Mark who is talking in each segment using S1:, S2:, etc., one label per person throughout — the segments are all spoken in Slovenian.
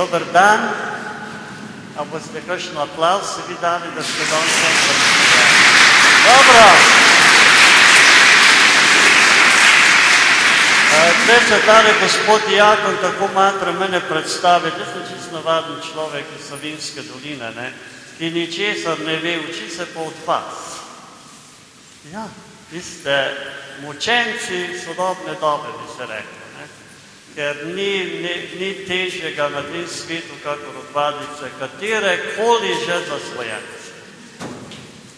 S1: dober dan. A boste kakšen aplauz si vi dali, da ste danes enkrat prišli? Dobro. Zdaj se tale gospod Jakon tako matra mene predstaviti. Jaz sem čisto navaden človek iz Savinske doline, ne? ki ničesar ne ve, uči se pa od vas. Ja, vi ste mučenci sodobne dobe, bi se reklo. Ker ni, ni, ni težjega na tem svetu, kakor odvadice, katere koli že zasvojence.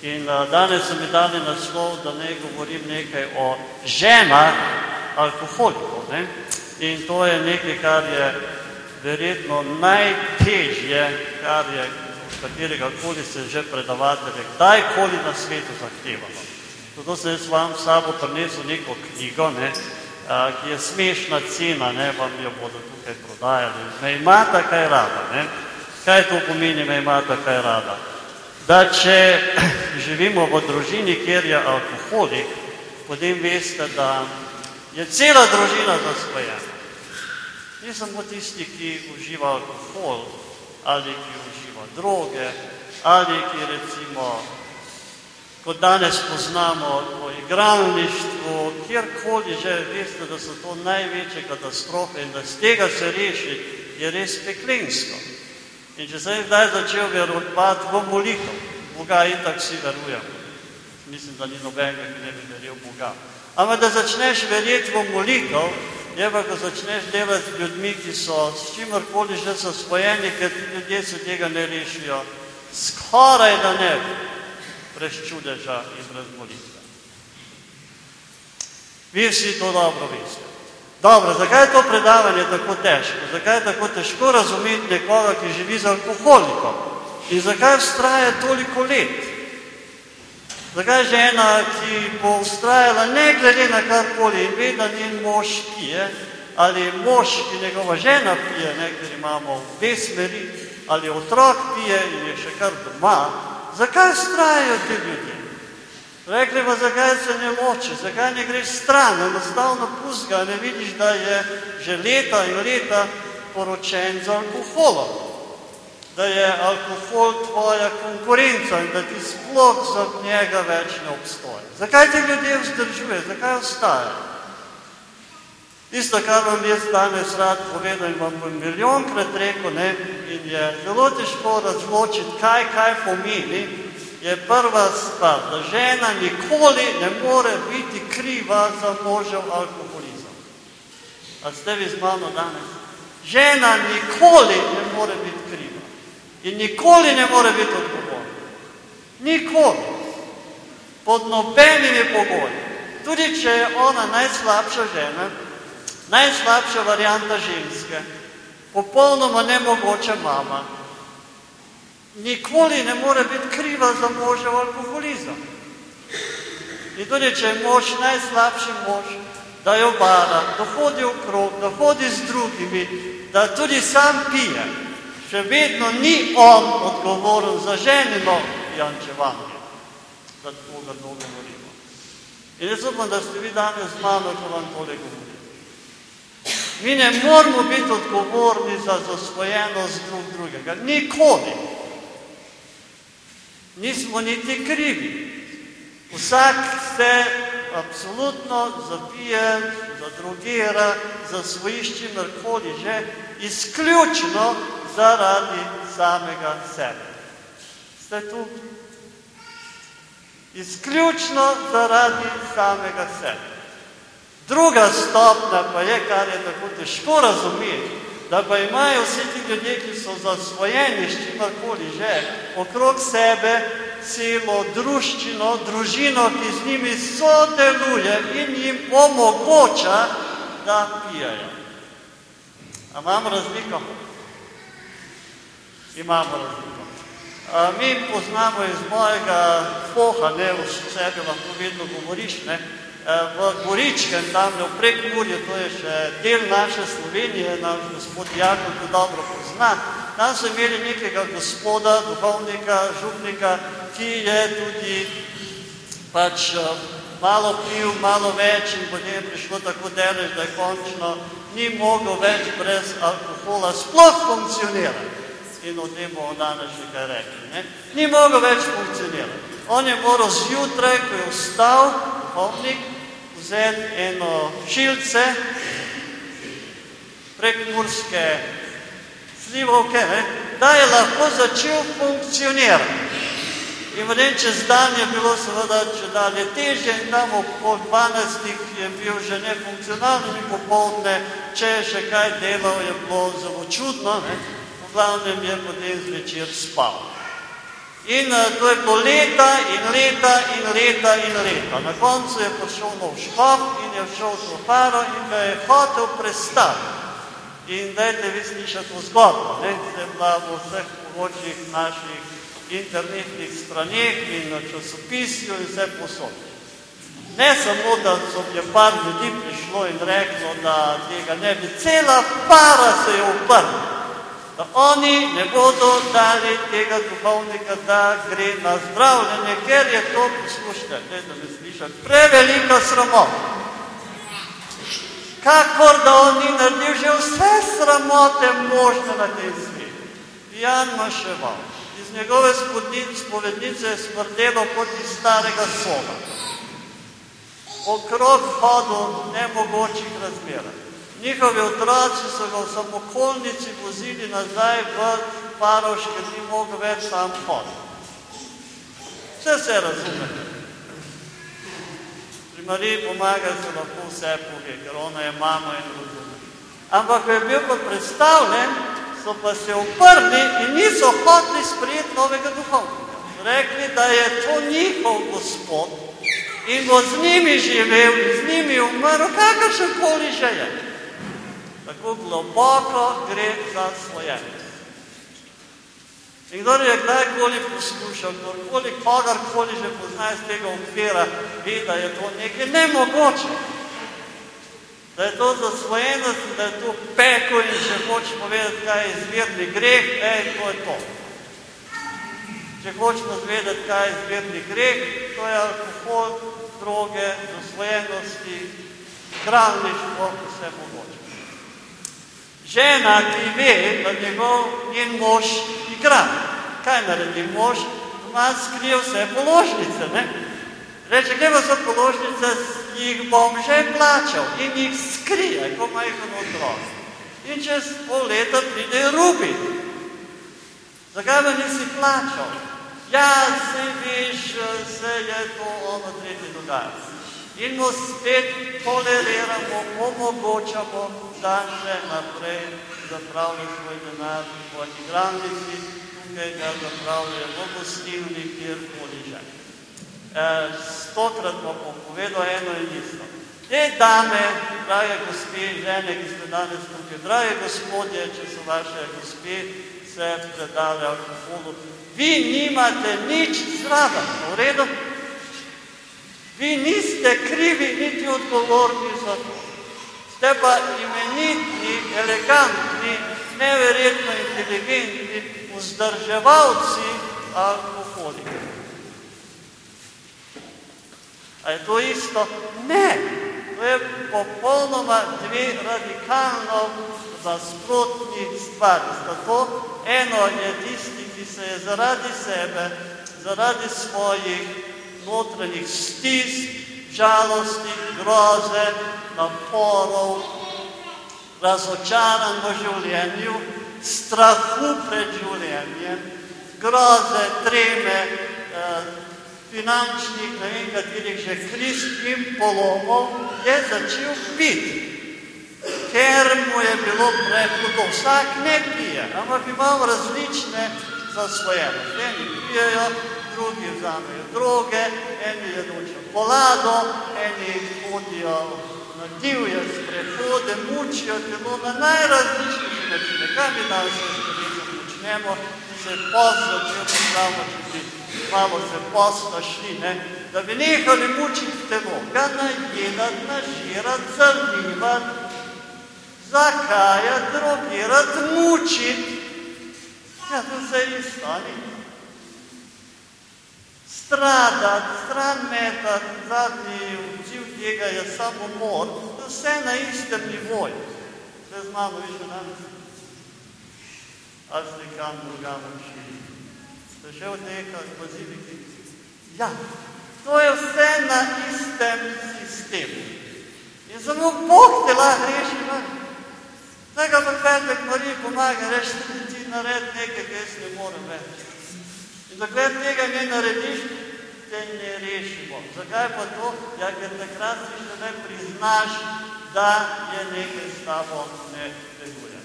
S1: In uh, danes so mi dali naslov, da ne govorim nekaj o ženah alkoholikov. Ne? In to je nekaj, kar je verjetno najtežje, kar je katerega koli se že predavatelje kdajkoli na svetu zahtevalo. Zato sem jaz vam sabo prinesel neko knjigo, ne, a, ki je smešna cena, ne, vam jo bodo tukaj prodajali. Me imata kaj rada, ne. Kaj to pomeni, me imata kaj rada? Da če živimo v družini, kjer je alkoholik, potem veste, da je cela družina zaspojena. Ni samo tisti, ki uživa alkohol ali ki uživa droge ali ki recimo kot danes poznamo o igralništvu, kjerkoli že veste, da so to največje katastrofe in da z tega se reši, je res peklensko. In če sem zdaj začel verovati v molitev, Boga in tako si verujem. Mislim, da ni nobenega, ki ne bi verjel Boga. Ampak da začneš verjeti v molitev, je pa, ko začneš delati z ljudmi, ki so s čimorkoli že zasvojeni, ker ti ljudje se tega ne rešijo, skoraj da ne bi brez čudeža in brez molitve. Vi vsi to dobro veste. Dobro, zakaj je to predavanje tako težko? Zakaj je tako težko razumeti nekoga, ki živi z alkoholikom? In zakaj vztraja toliko let? Zakaj žena, ki bo ustrajala ne glede na karkoli in ve, da njen mož pije, ali mož, ki njegova žena pije, ne, ker imamo dve smeri, ali otrok pije in je še kar doma, zakaj ustrajajo ti ljudje? Rekli pa, zakaj se ne loči, zakaj ne greš stran, enostavno pustga, ne vidiš, da je že leta in leta poročen z alkoholom, da je alkohol tvoja konkurenca in da ti sploh za njega več ne obstoja. Zakaj ti ljudje vzdržuje, zakaj ostajajo? Tisto, kar vam jaz danes rad povedal in vam bom milijonkrat rekel, ne, in je zelo težko razločiti, kaj kaj pomeni, je prva stvar, da žena nikoli ne more biti kriva za možev alkoholizem. A ste vi z mano danes? Žena nikoli ne more biti kriva in nikoli ne more biti odgovorna. Nikoli. Pod nobenimi pogoji. Tudi če je ona najslabša žena, najslabša varijanta ženske, popolnoma nemogoča mama, nikoli ne more biti kriva za možev alkoholizem. In tudi, če je mož najslabši mož, da jo vara, da hodi v krog, da hodi z drugimi, da tudi sam pije, še vedno ni on odgovoren za ženino jančevanje, da tako ga dolgo govorimo. In jaz upam, da ste vi danes z mano, ko vam tole govorim. Mi ne moramo biti odgovorni za zasvojenost drug drugega. Nikoli. Nismo niti krivi. Vsak se absolutno zapije, zadrugira, zasvojišči mrkoli že, izključno zaradi samega sebe. Ste tu? Izključno zaradi samega sebe. Druga stopnja pa je, kar je tako težko razumeti, da pa imajo vsi ti ljudje, ki so zasvojeni s čimarkoli že, okrog sebe celo druščino, družino, ki z njimi sodeluje in jim omogoča, da pijajo. A imamo razliko? Imamo razliko. A, mi poznamo iz mojega poha, ne v sebi to vedno govoriš, ne, v Goričkem, tam v Prekmurju, to je še del naše Slovenije, naš gospod Jakov to dobro pozna. Tam so imeli nekega gospoda, duhovnika, župnika, ki je tudi pač malo pil, malo več in potem je prišlo tako delež, da je končno ni mogel več brez alkohola sploh funkcionirati. In o tem bomo danes še kaj rekli. Ne? Ni mogel več funkcionirati. On je moral zjutraj, ko je vstal, duhovnik, vzeti eno šilce prek murske slivovke, ne? da je lahko začel funkcionirati. In vrem čez dan je bilo seveda če dalje težje in tam ob pol dvanajstih je bil že nefunkcionalni in popoldne, če je še kaj delal, je bilo zelo čudno, ne? Glavnem je potem zvečer spal. In uh, to je bilo leta in leta in leta in leta. Na koncu je prišel nov škof in je šel v faro in ga je hotel prestati. In dajte vi slišati to zgodbo, ne? Je bila v vseh mogočih naših internetnih straneh in na časopisju in vse posod. Ne samo, da so je par ljudi prišlo in reklo, da tega ne bi, cela para se je uprla, da oni ne bodo dali tega duhovnika, da gre na zdravljenje, ker je to, poslušajte, ne da me slišati, prevelika sramota. Kakor da on ni naredil že vse sramote možne na tem svetu. Jan Maševal njegove spovednice je smrdelo kot iz starega soba. Okrog hodu nemogočih razmer. Njihovi otroci so ga v samokolnici vozili nazaj v Paroš, ker ni mogel več sam hoditi. Vse se razume. Pri Mariji pomaga se lahko vse pove, ker ona je mama in razume. Ampak, ko je bil pa predstavljen, so pa se uprli in niso hoteli sprejeti novega duhovnika. Rekli, da je to njihov gospod in bo z njimi živel in z njimi umrl, kakršen koli že je. Tako globoko gre za slojenje. In kdo je kdajkoli poslušal, kdorkoli, kogarkoli že pozna iz tega okvira, ve, da je to nekaj nemogoče da je to zasvojenost, da je to peko in če hočeš povedati, kaj je izvirni greh, ej, to je to. Če hočemo zvedeti, kaj je izvirni greh, to je alkohol, droge, zasvojenosti, hranništvo, vse mogoče. Žena, ki ve, da njegov njen mož igra, kaj naredi mož, ima skrije vse položnice, ne? Reče, pa so položnice, jih bom že plačal in jih skrije, ko majhen otrok. In čez pol leta pride Rubi. Zakaj me nisi plačal? Ja, se viš, se je to ono tretje dogaja. In mu spet toleriramo, omogočamo, da še naprej zapravlja svoj denar v igralnici, tukaj ga zapravljajo v gostilni, kjerkoli že. Eh, stokrat bom povedal eno in isto. Te dame, drage gospe, žene, ki ste danes tukaj, drage gospodje, če so vaše gospe se predale alkoholu, vi nimate nič zraven, v redu? Vi niste krivi niti odgovorni za to. Ste pa imenitni, elegantni, neverjetno inteligentni vzdrževalci alkoholika. A je to isto? Ne. To je popolnoma dve radikalno nasprotni stvari. Zato eno je tisti, ki se je zaradi sebe, zaradi svojih notranjih stisk, žalosti, groze, naporov, razočaran v življenju, strahu pred življenjem, groze, treme, eh, finančnih, ne vem katerih že kriz in polomov, je začel piti. Ker mu je bilo prehudo, vsak ne pije, ampak imamo različne zasvojenosti. Eni pijejo, drugi vzamejo droge, eni jedo čokolado, eni hodijo na divje sprehode, mučijo telo na najrazličnejše načine. Kaj mi danes s tem počnemo? Se poslo, če je pravno čutiti malo se posla šli, ne, da bi nehali mučiti telo, ga najedati, nažirati, zalivati, zakajati, drogirati, mučiti. Ja, to se je ali? Stradati, stran metati, zadnji odziv tega je samo mor, vse na istem nivoju. Ste z mano više danes? Ali ste kam drugam učili? Ste še odnekali poziviki? Ja, to je vse na istem sistemu. In samo Bog te lahko reši. Tega pa petek Mariji pomaga, reči, ti naredi nekaj, kar jaz ne morem več. Dokler tega ne narediš, te ne rešimo. Zakaj pa to? Ja, ker takrat si še ne priznaš, da je nekaj s tabo ne deluje.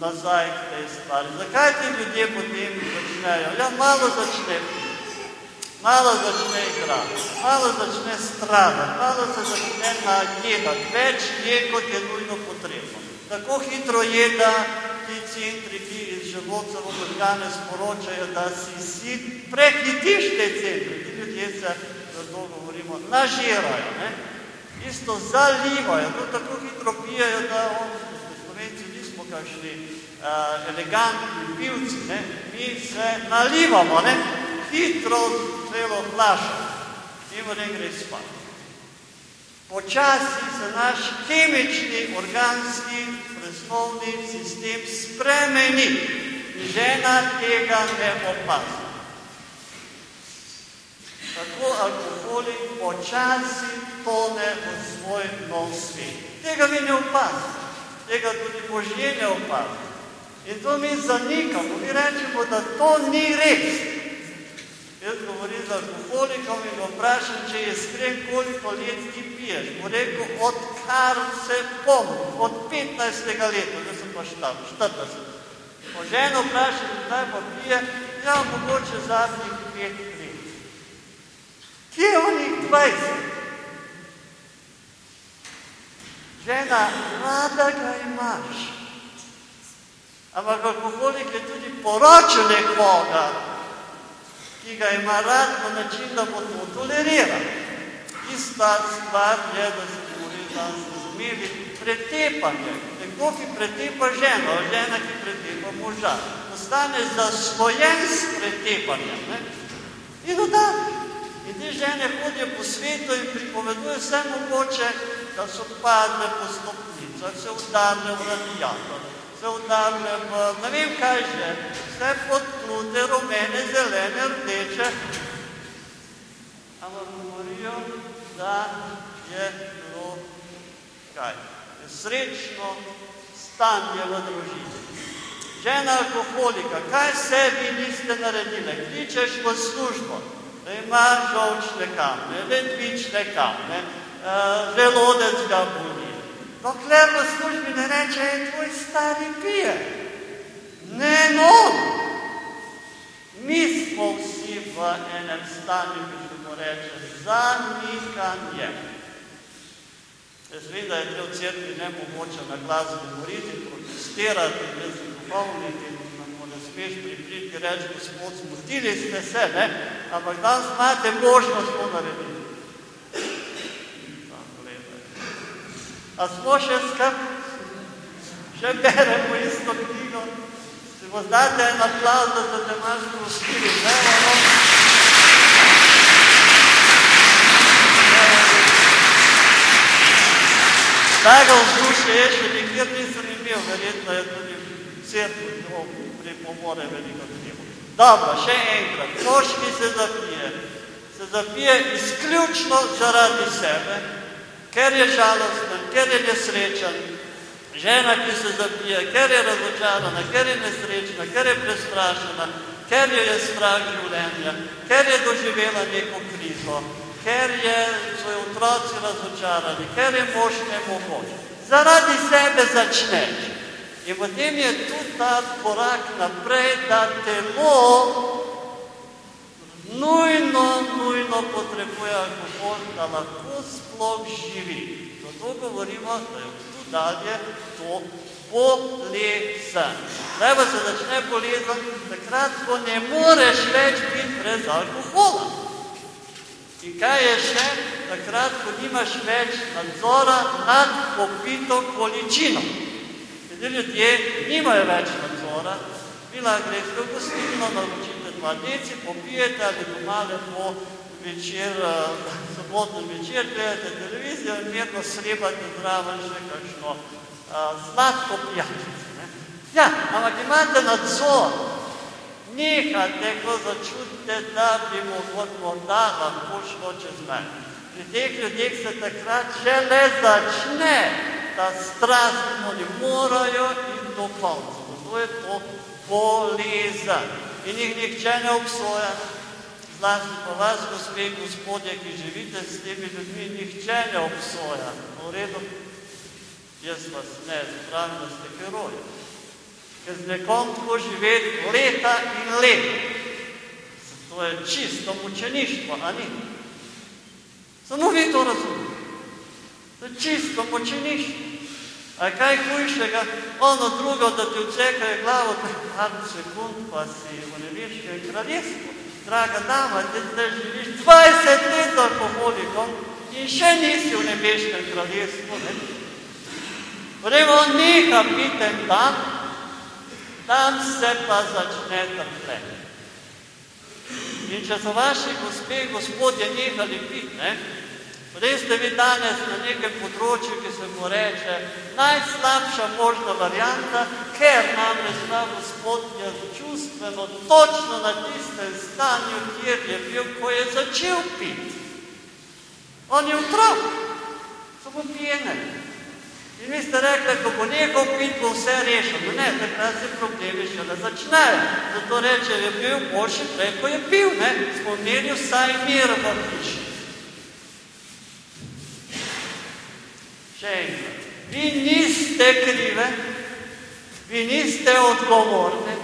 S1: Nazaj k tej stvari. Zakaj ti ljudje potem začnejo? Ja, malo začne malo začne igrati, malo začne stradati, malo se začne najedati, več je, kot je nujno potrebno. Tako hitro je, da centri, ki iz želodcev organe sporočajo, da si si prehitiš te centre. Ti ljudje se, zato govorimo, nažirajo, ne? isto zalivajo, to tako hitro pijajo, da on, slovenci nismo kakšni uh, elegantni pivci, ne? mi se nalivamo, ne? hitro celo flašo in v ne gre spat. Počasi se naš kemični, organski, presnovni sistem spremeni in žena tega ne opazi. Tako alkoholik počasi tone v svoj nov svet. Tega mi ne opazi, tega tudi Božje ne opazi. In to mi zanikamo, mi rečemo, da to ni res. Jaz govorim z alkoholikom in ga vprašam, če je iskren, koliko let ti piješ. Bo rekel, odkar se pomnim, od 15. leta, da sem pa štab, 40. Po ženo vprašam, kdaj pa pije, ja, mogoče zadnjih pet let. Kje je onih 20? Žena, rada ga imaš. Ampak alkoholik je tudi poročil nekoga, ki ga ima rad na način, da bo to toleriral. Ista stvar je, da se govori danes razumeli, pretepanje. Nekdo, ki pretepa ženo, žena, ki pretepa moža, postane zasvojen s pretepanjem. Ne? In oddavi. In te žene hodijo po svetu in pripovedujejo vse mogoče, da so padle po stopnicah, se udarne v radiator, se udarne v ne vem kaj že, vse podplute, rumene, zelene, rdeče. Ampak govorijo, da je bilo kaj? Srečno stanje v družini. Žena alkoholika, kaj sebi niste naredile? Kličeš v službo, da ima žolčne kamne, ledvične kamne, želodec ga boli. Dokler v službi ne reče, je tvoj stari pije. Ne, no. Mi smo vsi v enem stanju, ki se mu reče, zanikanje. Jaz vem, da je treba v cerkvi nemogoče na glas govoriti, protestirati, sem duhovnik in nam ne smeš pripriti, reči, gospod, smutili ste se, ne? ampak danes imate možnost to narediti. A smo še skrb, še beremo isto knjigo, se bo zdate en aplauz, da se prostili, ne, ono. Tega vzdušja je še nikjer nisem imel, verjetno je tudi v cerkvi to pripomore veliko k temu. Dobro, še enkrat, mož, ki se zapije, se zapije izključno zaradi sebe, ker je žalosten, ker je nesrečen, žena, ki se zapije, ker je razočarana, ker je nesrečna, ker je prestrašena, ker jo je strah življenja, ker je doživela neko krizo, ker je svoje otroci razočarani, ker je mož nemogoč. Zaradi sebe začneš. In potem je tudi ta korak naprej, da telo nujno, nujno potrebuje alkohol, da lahko sploh živi. Zato govorimo, da je tu dalje to bolezen. Zdaj pa se začne bolezen, takrat, ko ne moreš več biti brez alkohola. In kaj je še? Takrat, ko nimaš več nadzora nad popito količino. Ljudje, nimajo več nadzora, bila greste v gostilno, naročite dva deci, popijete ali doma lepo večer, sobotno večer, gledate televizijo in mirno srebate zraven še kakšno sladko pijačice. Ja, ampak imate nadzor. Nehate, ko začutite, da bi morda lahko šlo čez mejo. Pri teh ljudeh se takrat že le začne ta strast, oni morajo in do konca. To je to bolezen. In jih nihče ne obsoja. Zlasti pa vas, gospe in gospodje, ki živite s temi ljudmi, nihče ne obsoja. V redu, jaz vas ne, zpravim, da ste heroji. Ker z nekom tako živeti leta in leta. To je čisto mučeništvo, a ni? Samo vi to razumete. To je čisto mučeništvo. A kaj hujšega, ono drugo, da ti odsekajo glavo, da je par sekund, pa si v nebeškem kraljestvu. Draga dama, ti zdaj živiš 20 let z alkoholikom in še nisi v nebeškem kraljestvu. Ne? Vremo, neha pite tam, tam se pa začne trpljenje. In če so vaši gospe gospodje nehali piti, ne, res ste vi danes na nekem področju, ki se mu reče najslabša možna varianta, ker namreč ta gospod je čustveno točno na tistem stanju, kjer je bil, ko je začel piti. On je otrok, samo pijene. In vi ste rekli, ko bo nehal piti, bo vse rešeno. Ne, takrat se problemi šele začnejo. Zato reče, je bil boljši prej, ko je pil, ne? Smo imeli vsaj mir v hiši. Še enkrat. Vi niste krive, vi niste odgovorni,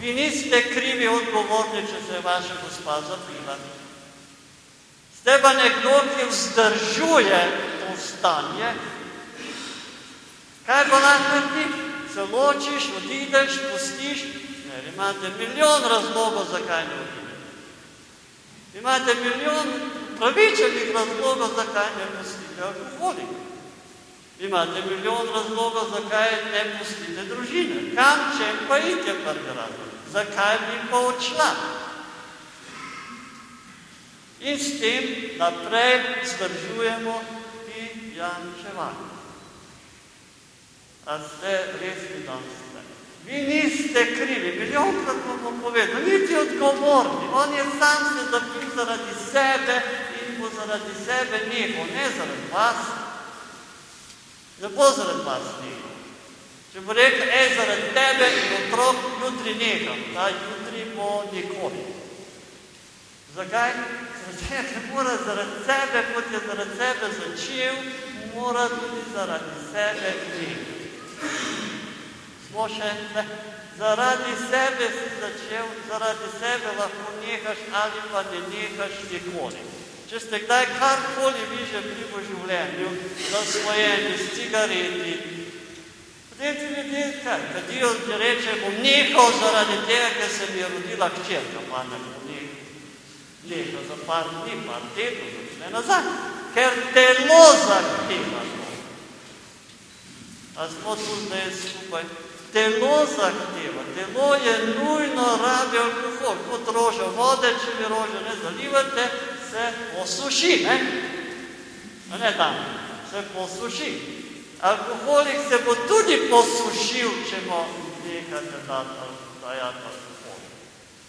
S1: vi niste krivi odgovorni, če se je vaša gospa zapila. Ste pa nekdo, ki vzdržuje to stanje, Kaj pa lahko narediš? Se ločiš, odideš, pustiš. Ne, imate milijon razlogov, zakaj ne odideš. Imate milijon pravičenih razlogov, zakaj ne pustite alkoholik. Imate milijon razlogov, zakaj ne pustite družine. Kam če pa ide prvi razlog? Zakaj bi pa odšla? In s tem naprej zdržujemo pijančevanje. A ste resni danes? Vi niste krivi, milijonkrat vam bom povedal, niti odgovorni. On je sam se zapil zaradi sebe in bo zaradi sebe nehal, ne zaradi vas. Ne bo zaradi vas nehal. Če bo rekel, ej, zaradi tebe in otrok jutri neham, ta jutri bo nikoli. Zakaj? Tega mora zaradi sebe, kot je zaradi sebe začel, mora tudi zaradi sebe nehati. Smo še ne. Zaradi sebe si začel, zaradi sebe lahko nehaš ali pa ne nehaš nikoli. Če ste kdaj karkoli vi že bili v življenju, zasvojeni s cigareti, potem ti ljudje kaj, kadijo, ti reče, bom nehal zaradi tega, ker se mi je rodila hčerka, pa ne bom nehal. Nehal za par dni, par tednov, začne nazaj, ker telo zahteva to. A smo tu zdaj skupaj. Telo zahteva, telo je nujno rabi alkohol. Kot roža vode, če mi rože ne zalivate, se posuši, ne? Ne tam, se posuši. Alkoholik se bo tudi posušil, če mu nehate dajati alkohol.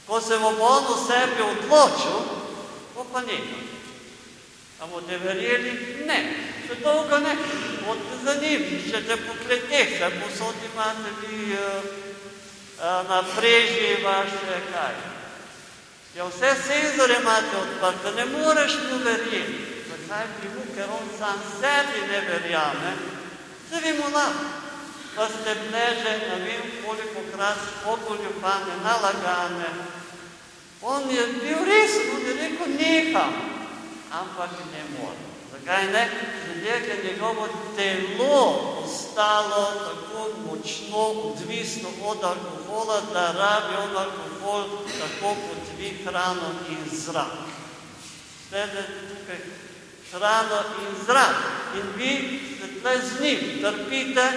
S1: Ko se bo on v sebi odločil, bo pa nehal. A boste verjeli? Ne. Še dolgo ne. Bodite za njim, če te poklete, se posod imate vi uh, na preži vaše kaj. Ja, vse senzore imate odprte, ne moreš mu verjeti. Zakaj bi mu, ker on sam sebi ne verjame, se vi mu lahko. Pa ste bleže, ne vem koliko krat, pogoljubane, nalagane. On je bil res, on je rekel, neham ampak ne more. Zakaj ne? Zato, ker je njegovo telo ostalo tako močno odvisno od alkohola, da rabi on alkohol tako kot vi hrano in zrak. Sedete tukaj hrano in zrak in vi ste tukaj z njim, trpite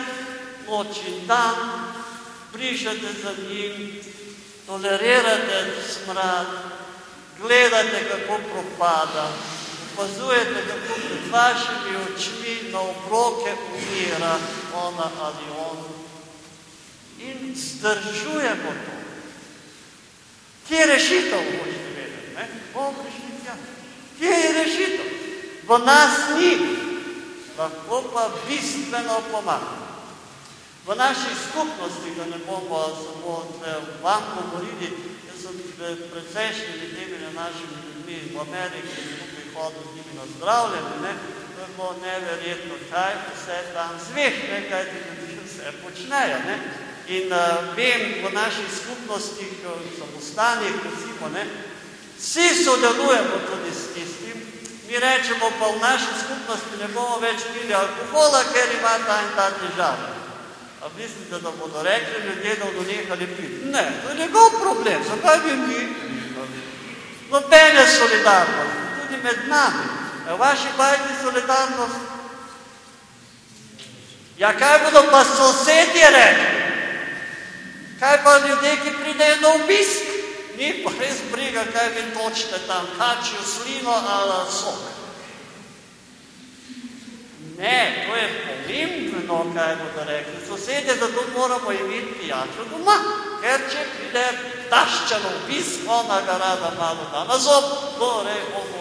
S1: noč in dan, brišete za njim, tolerirate smrad, gledate, kako propada, opazujete, kako pred vašimi očmi na obroke umira ona ali on. In zdržujemo to. Kje je rešitev, boste vedeti? Ne? Bomo prišli tja. Kje je rešitev? V nas ni, lahko pa bistveno pomaga. V naši skupnosti, da ne bomo samo vam govorili, jaz sem precejšnjimi temi našimi ljudmi v Ameriki hodil z njimi na zdravljenje, ne? to je bilo neverjetno, kaj vse tam zveš, ne? kaj ti ljudi vse počnejo. Ne? In uh, vem, v naših skupnostih, samostanih, recimo, ne, vsi sodelujemo tudi s tistim, mi rečemo pa v naši skupnosti ne bomo več pili alkohola, ker ima ta in ta težava. A mislite, da bodo rekli ljudje, da bodo nehali piti? Ne, to je njegov problem, zakaj bi mi? Nobene solidarnosti, med nami. V vaši bajti solidarnost. Ja, kaj bodo pa sosedje rekli? Kaj pa ljudje, ki pridejo na obisk? Ni pa res briga, kaj vi točite tam, kačijo slino ali sok. Ne, to je pomembno, kaj bodo rekli. Sosedje, zato moramo imeti pijačo doma, ker če pride tašča na obisk, ona ga rada malo da na zob, torej bomo.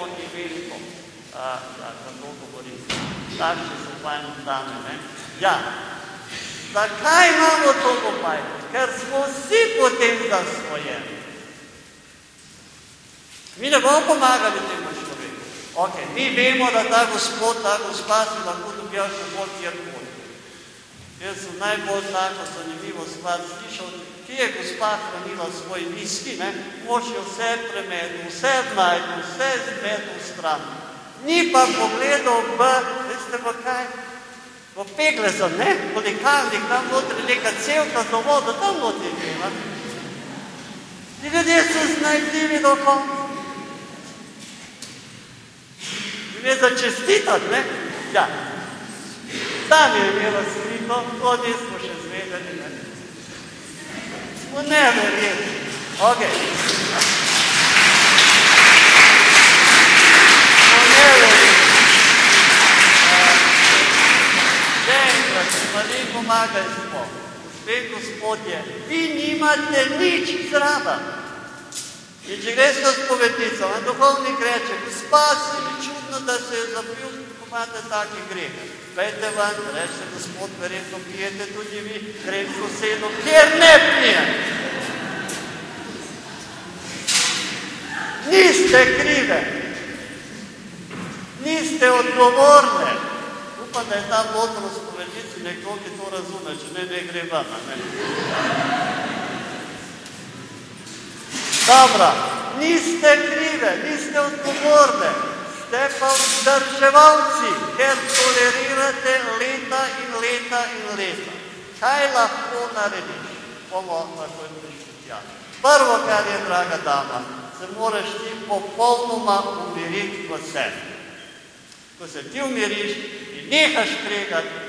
S1: A, ja, kako govorim, starši so fajn dame, ne? Ja, zakaj imamo to popajno? ker smo vsi potem zasvojeni. Mi ne bomo pomagali temu človeku. Ok, mi vemo, da ta gospod, ta gospa si lahko dobijo še bolj kjerkoli. Jaz sem najbolj tako zanimivo stvar slišal, ki je gospa hranila svoj viski, ne, mož je vse premetil, vse najdu, vse zmetil v stran. Ni pa pogledal v, veste pa kaj, v Peglezo, ne, v Likalnik, tam notri neka celka za vodo, tam notri je bila. Ti ljudje so znajdljivi do konca. Jim je za čestitati, ne? Ja. Tam je imela skrito, to nismo še zvedeli, ne? Smo neverjetni. Ok. нали помагаш му. Вие, Господи, ви нямате нич здрава. И чрез споведница на духовни грече, спаси ми чудно да се е запил помата таки грех. Пете ван, рече Господ, вероятно пиете туди ви, грехо сено, кер не пие. Niste krive, niste odgovorne. Upam da je ta modrost nekdo, ki to razume, če ne, ne gre. Ne? Dobro, niste krive, niste odgovorne, ste pa vzdrževalci, ker tolerirate leta in leta in leta. Kaj lahko narediš? Bomo takoj prišli tja. Prvo, kar je, draga dama, se moraš ti popolnoma umiriti v sebi. Ko se ti umiriš in nehaš kregati, so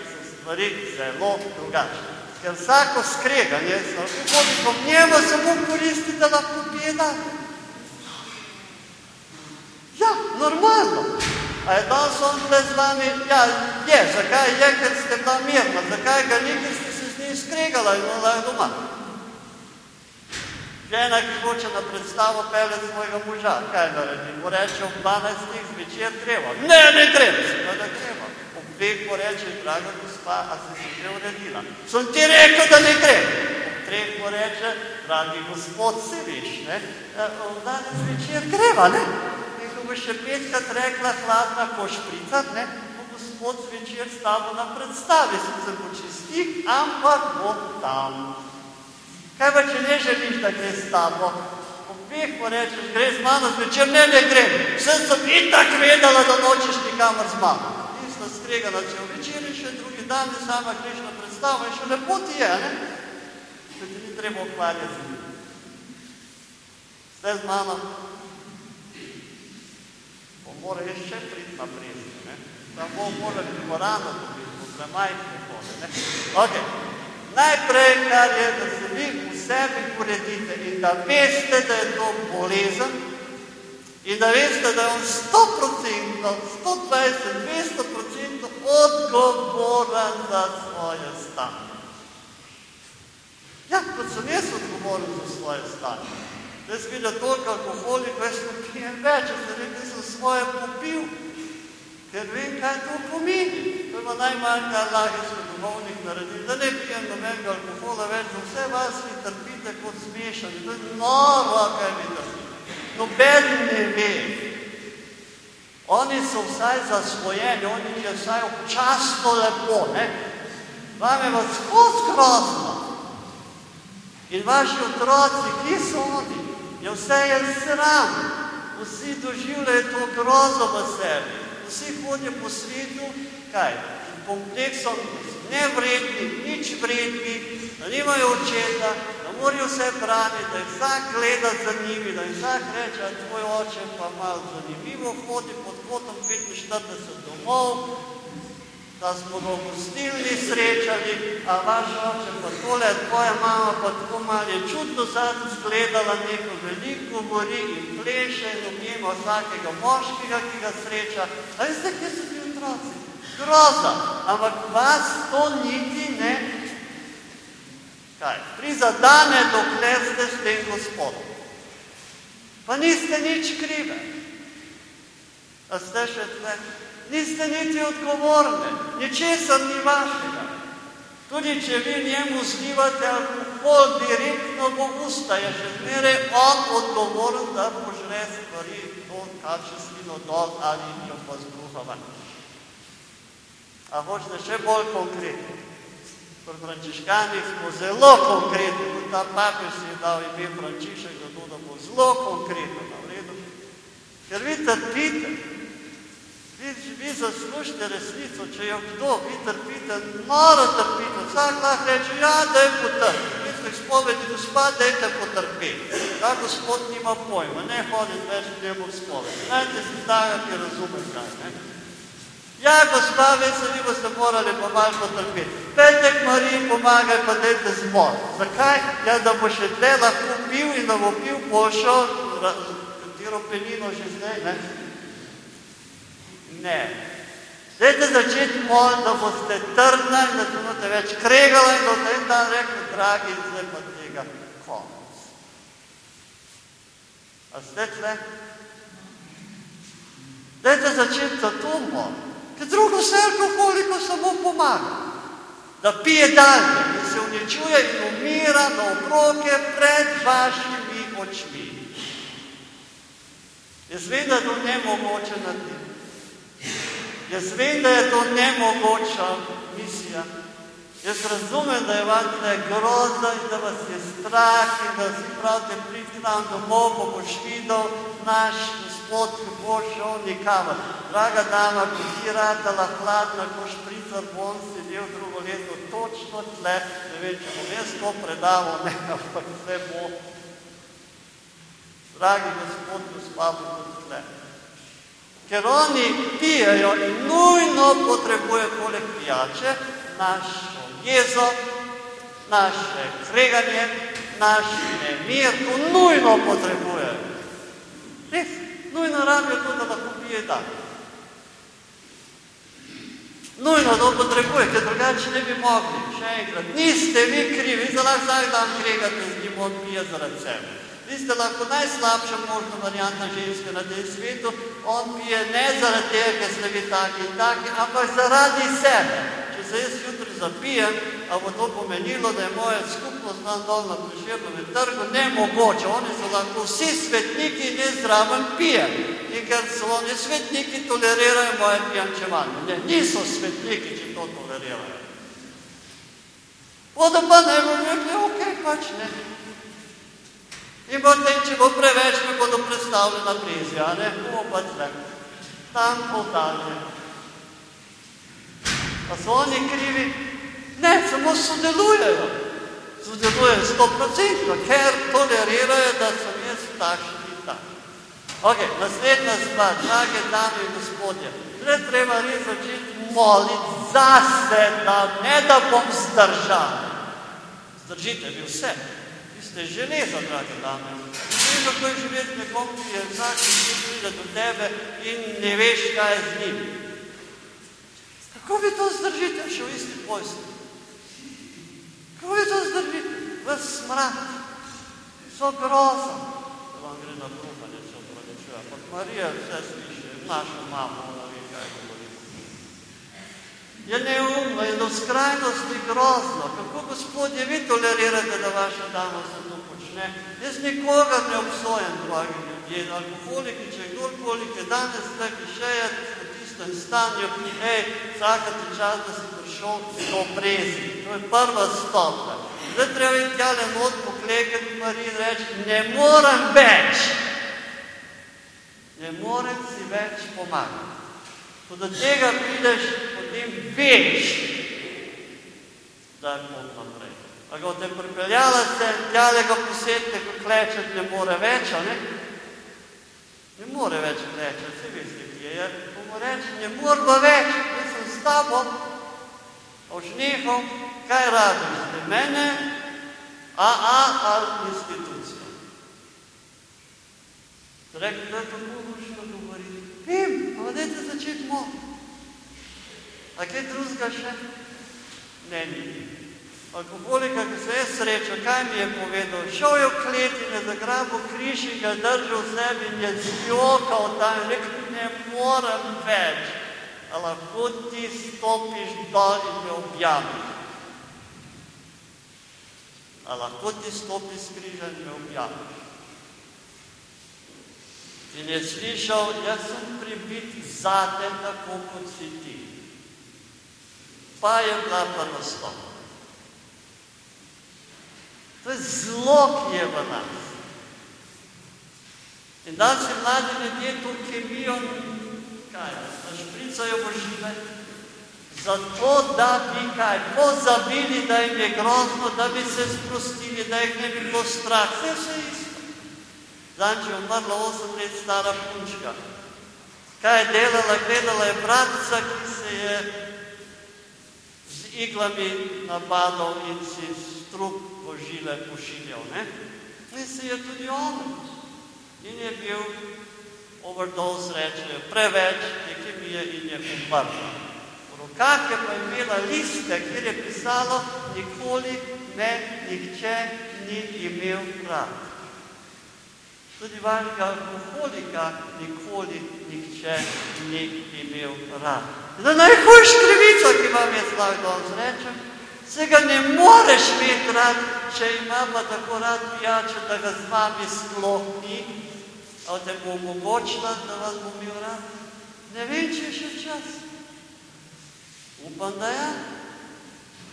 S1: stvari zelo drugačne. Ker vsako skreganje s alkoholikom njemu samo koristi, da lahko pije dalje. Ja, normalno. A je danes on tle z vami? Ja, je. Zakaj je, ker ste bila mirna? Zakaj ga ni, ker ste se z njim skregala in ona je doma? Žena, ki hoče na predstavo pele svojega moža, kaj naredi? Mu reče ob 12. zvečer treba. Ne, ne treba. Seveda treba. Dveh mu reče, draga gospa, a si se že uredila? Sem ti rekel, da ne. Ob treh mu reče, dragi gospod, se veš, ne? Ob danes zvečer greva, ne? In ko bo še petkrat rekla hladna košprica, ne? Bo gospod zvečer s tabo na predstavi, sicer bo čistik, ampak bo tam. Kaj pa, če ne želiš, da gre s tabo? Obeh mu rečeš, gre z mano zvečer, ne, ne gre. Vse sem itak vedela, da nočeš nikamor z mano. Skregala cel večer in še drugi dan je sama greš na predstavo in še lepo ti je, ne? Se ti ni treba ukvarjati z njim. Ste z mano? Bo mora še priti na prezi, ne? Tam bo mora primorano dobiti, bo premajhne hode, ne? Okay. Najprej, kar je, da se vi v sebi uredite in da veste, da je to bolezen, In da veste, da je on 100%, 120, 200% odgovoren za svoje stanje. Ja, kot sem jaz odgovoren za svoje stanje. Jaz vidim toliko alkoholik, več ne pijem več, jaz sem rekel, sem svoje popil, ker vem, kaj to pomeni. To je pa najmanj, kar lahko smo duhovnik naredili, da ne pijem nobenega alkohola več, da vse vas vi trpite kot smešani. To je noro, kaj vi trpite. Noben ne ve. Oni so vsaj zasvojeni, oni je vsaj občasno lepo, ne? Vam je pa skozi grozno. In vaši otroci, ki so oni, je vse je sram. Vsi doživljajo to grozo v sebi. Vsi hodijo po svetu, kaj? Kompleksom nevredni, nič vredni, da nimajo očeta, da morajo vse braniti, da jih vsak gleda za njimi, da jih vsak reče, da tvoj oče pa malo zanimivo hodi pod kotom 45 domov, da smo ga v gostilni srečali, a vaš oče pa tole, tvoja mama pa tako malo je čudno zadnji zgledala, neko veliko gori in pleše in objema vsakega moškega, ki ga sreča. A veste, kje so ti otroci? Groza, ampak vas to niti ne kaj, prizadane, dokler ste s tem gospodom. Pa niste nič krive. A ste še tle? niste niti odgovorni, ničesar ni vašega. Tudi če vi njemu zlivate alkohol direktno v usta, je že zmeraj on odgovoren, da požre stvari, to kače slino dol ali jo pa zbruhava. A hočete še bolj konkretno? Pri frančiškanih smo zelo konkretni, tudi ta papež si je dal ime Frančišek, zato da bo zelo konkretno na vredu. Ker vi trpite, Vi, vi zaslužite resnico, če jo kdo, vi trpite, noro trpite, vsak lahko reče, ja, da je potrpi. Vi ste spovedi, gospod, dajte potrpeti. Ta gospod nima pojma, ne hoditi več v njemu spovedi. Najte si taga, ki razume kaj. Ne? Ja, gospa, veš, se vi boste morali pa malo potrpeti. Petek Mariji pomagaj, pa dajte zmor. Zakaj? Ja, da bo še dve lahko pil in da bo pil pošel, katero penino že zdaj, ne? Ne. Dajte začeti moliti, da boste trdna in da se boste več kregala in da boste en dan rekli, dragi, zdaj pa tega konec. A ste tle? Dajte začeti za to moliti, ker drugo vse alkoholiko samo pomaga. Da pije dalje in se uničuje in umira na obroke pred vašimi očmi. Jaz vem, da je to nemogoče narediti. Jaz vem, da je to nemogoča misija. Jaz razumem, da je vam tle grozno in da vas je strah in da si pravite, pridi nam domov, ko boš videl naš gospod, ki bo šel nikamor. Draga dama, ko ti ratala hladna, ko špricar bom sedel drugo leto, točno tle, ne vem, če bom jaz to predaval, ne, ampak vse bo. Dragi gospod, gospa bo tudi tle ker oni pijejo in nujno potrebuje poleg pijače našo jezo, naše kreganje, naš nemir, to nujno potrebuje. Res, nujno rabijo to, da lahko pije dan. Nujno to potrebuje, ker drugače ne bi mogli. Še enkrat, niste vi krivi, za vsak dan kregate z njim, on pije zaradi sebe. Vi ste lahko najslabša možna varianta ženske na tem svetu, on pije ne zaradi tega, ker ste vi taki in taki, ampak zaradi sebe. Če se jaz jutri zapijem, a bo to pomenilo, da je moja skupnost nam dol na priširnem trgu nemogoče. Oni so lahko vsi svetniki in jaz zraven pijem. In ker so oni svetniki, tolerirajo moje pijančevanje. Ne, niso svetniki, če to tolerirajo. Voda pa ne bo rekli, ok, pač ne. In potem, če bo preveč, me bodo predstavili na prizi, a ne? Bomo pa tle. Tam podalje. Pa so oni krivi? Ne, samo sodelujejo. Sodelujejo sto procentno, ker tolerirajo, da sem jaz takšen in takšen. Ok, naslednja stvar, drage dame in gospodje. Zdaj treba res začeti moliti zase, da ne da bom zdržal. Zdržite vi vse. Ste železo, drage dame. Vem, kako je živeti nekom, ki je vsak dan pride do tebe in ne veš, kaj je z njim. Kako vi to zdržite še v isti pojsti? Kako vi to zdržite? Ves smrad, so groza. Da vam gre na bruhanje, se opravičuje. Ampak Marija vse sliši, našo mamo, ona ve, kaj govorimo. Je neumno in do skrajnosti grozno. Kako, gospodje, vi tolerirate, da vaša dama se to počne? Jaz nikogar ne obsojam, dragi ljudje. Alkoholiki, če kdorkoli, ki danes tukaj še je v tistem stanju, hej, vsakati čas, da si prišel to prezi. To je prva stopnja. Zdaj treba iti tjale not poklekati Mariji in reči, ne morem več. Ne morem si več pomagati. Ko do tega prideš, potem veš, da je pot naprej. A ga boste pripeljala se, tjale ga posedite, ko klečet ne more več, a ne? Ne more več klečet, vsi veste, ki je. Ko mu reči, ne morba več, jaz sem s tabo, ožnehom, kaj rabiš, ste mene, a, a, ali institucijo. Rekli, da je to mogoče govoriti. Vem, pa dajte začeti mo. A kaj drugega še? Ne, ni. Alkoholika, ko se je srečal, kaj mi je povedal? Šel je v klet in je zagrabil križ in ga držal v sebi in je zjokal tam in rekel, ne morem več. A lahko ti stopiš dol in me objamiš. A lahko ti stopiš z križa in me objamiš. In je slišal, jaz sem pribit zate, tako kot si ti. Pa je bila pa nastop. To je zlo, ki je v nas. In da si mladi ljudje to kemijo, kaj, našpricajo božine, zato da bi kaj, pozabili, da jim je grozno, da bi se sprostili, da jih ne bi bilo strah. Vse vse isto. Je umrla 8 let stara punčka. Kaj je delala? Gledala je bratca, ki se je z iglami napadal in si strup božile pošiljal. Ne? In se je tudi on. In je bil overdose, rečejo, preveč je kemije in je umrl. V rokah je pa imela liste, kjer je pisalo, nikoli me nihče ni imel rad. Tudi vašega alkoholika nikoli nihče ni imel rad. Za najhujš krivico, ki vam je slav danes rečem, se ga ne moreš imeti rad, če ima pa tako rad pijačo, da ga z vami sploh ni, a te bo omogočila, da vas bo imel rad. Ne vem, če je še čas. Upam, da je.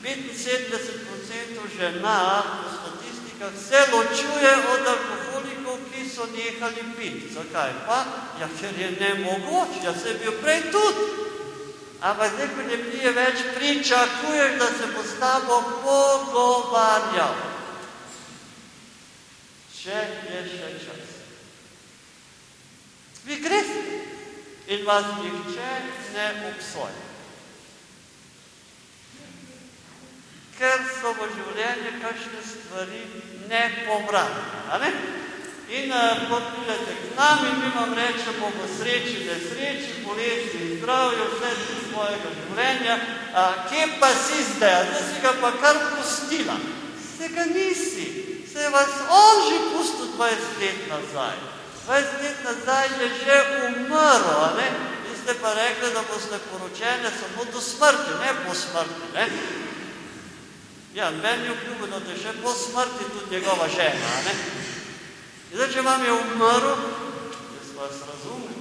S1: 75% žena v statistikah se ločuje od alkoholikov, ki so nehali piti. Zakaj pa? Ja, ker je nemogoče, ja se je bil prej tudi. Ampak zdaj, ko ne pije več, pričakuješ, da se bo s tabo pogovarjal. Če je še čas. Vi greste in vas nihče ne obsoja. ker so v življenju kakšne stvari nepovratne. In ko pridete k nam in mi vam rečemo v sreči, nesreči, bolezni, zdravju, vse iz svojega življenja, a, kje pa si zdaj, zdaj si ga pa kar pustila. Se ga nisi, se je vas on že pustil 20 let nazaj. 20 let nazaj je že umrl, a ne? Vi ste pa rekli, da boste poročene samo do smrti, ne po smrti, ne? Ja, meni je obljubil, da je še po smrti tudi njegova žena. Ne? Zdaj, če vam je umrl, jaz vas razumem.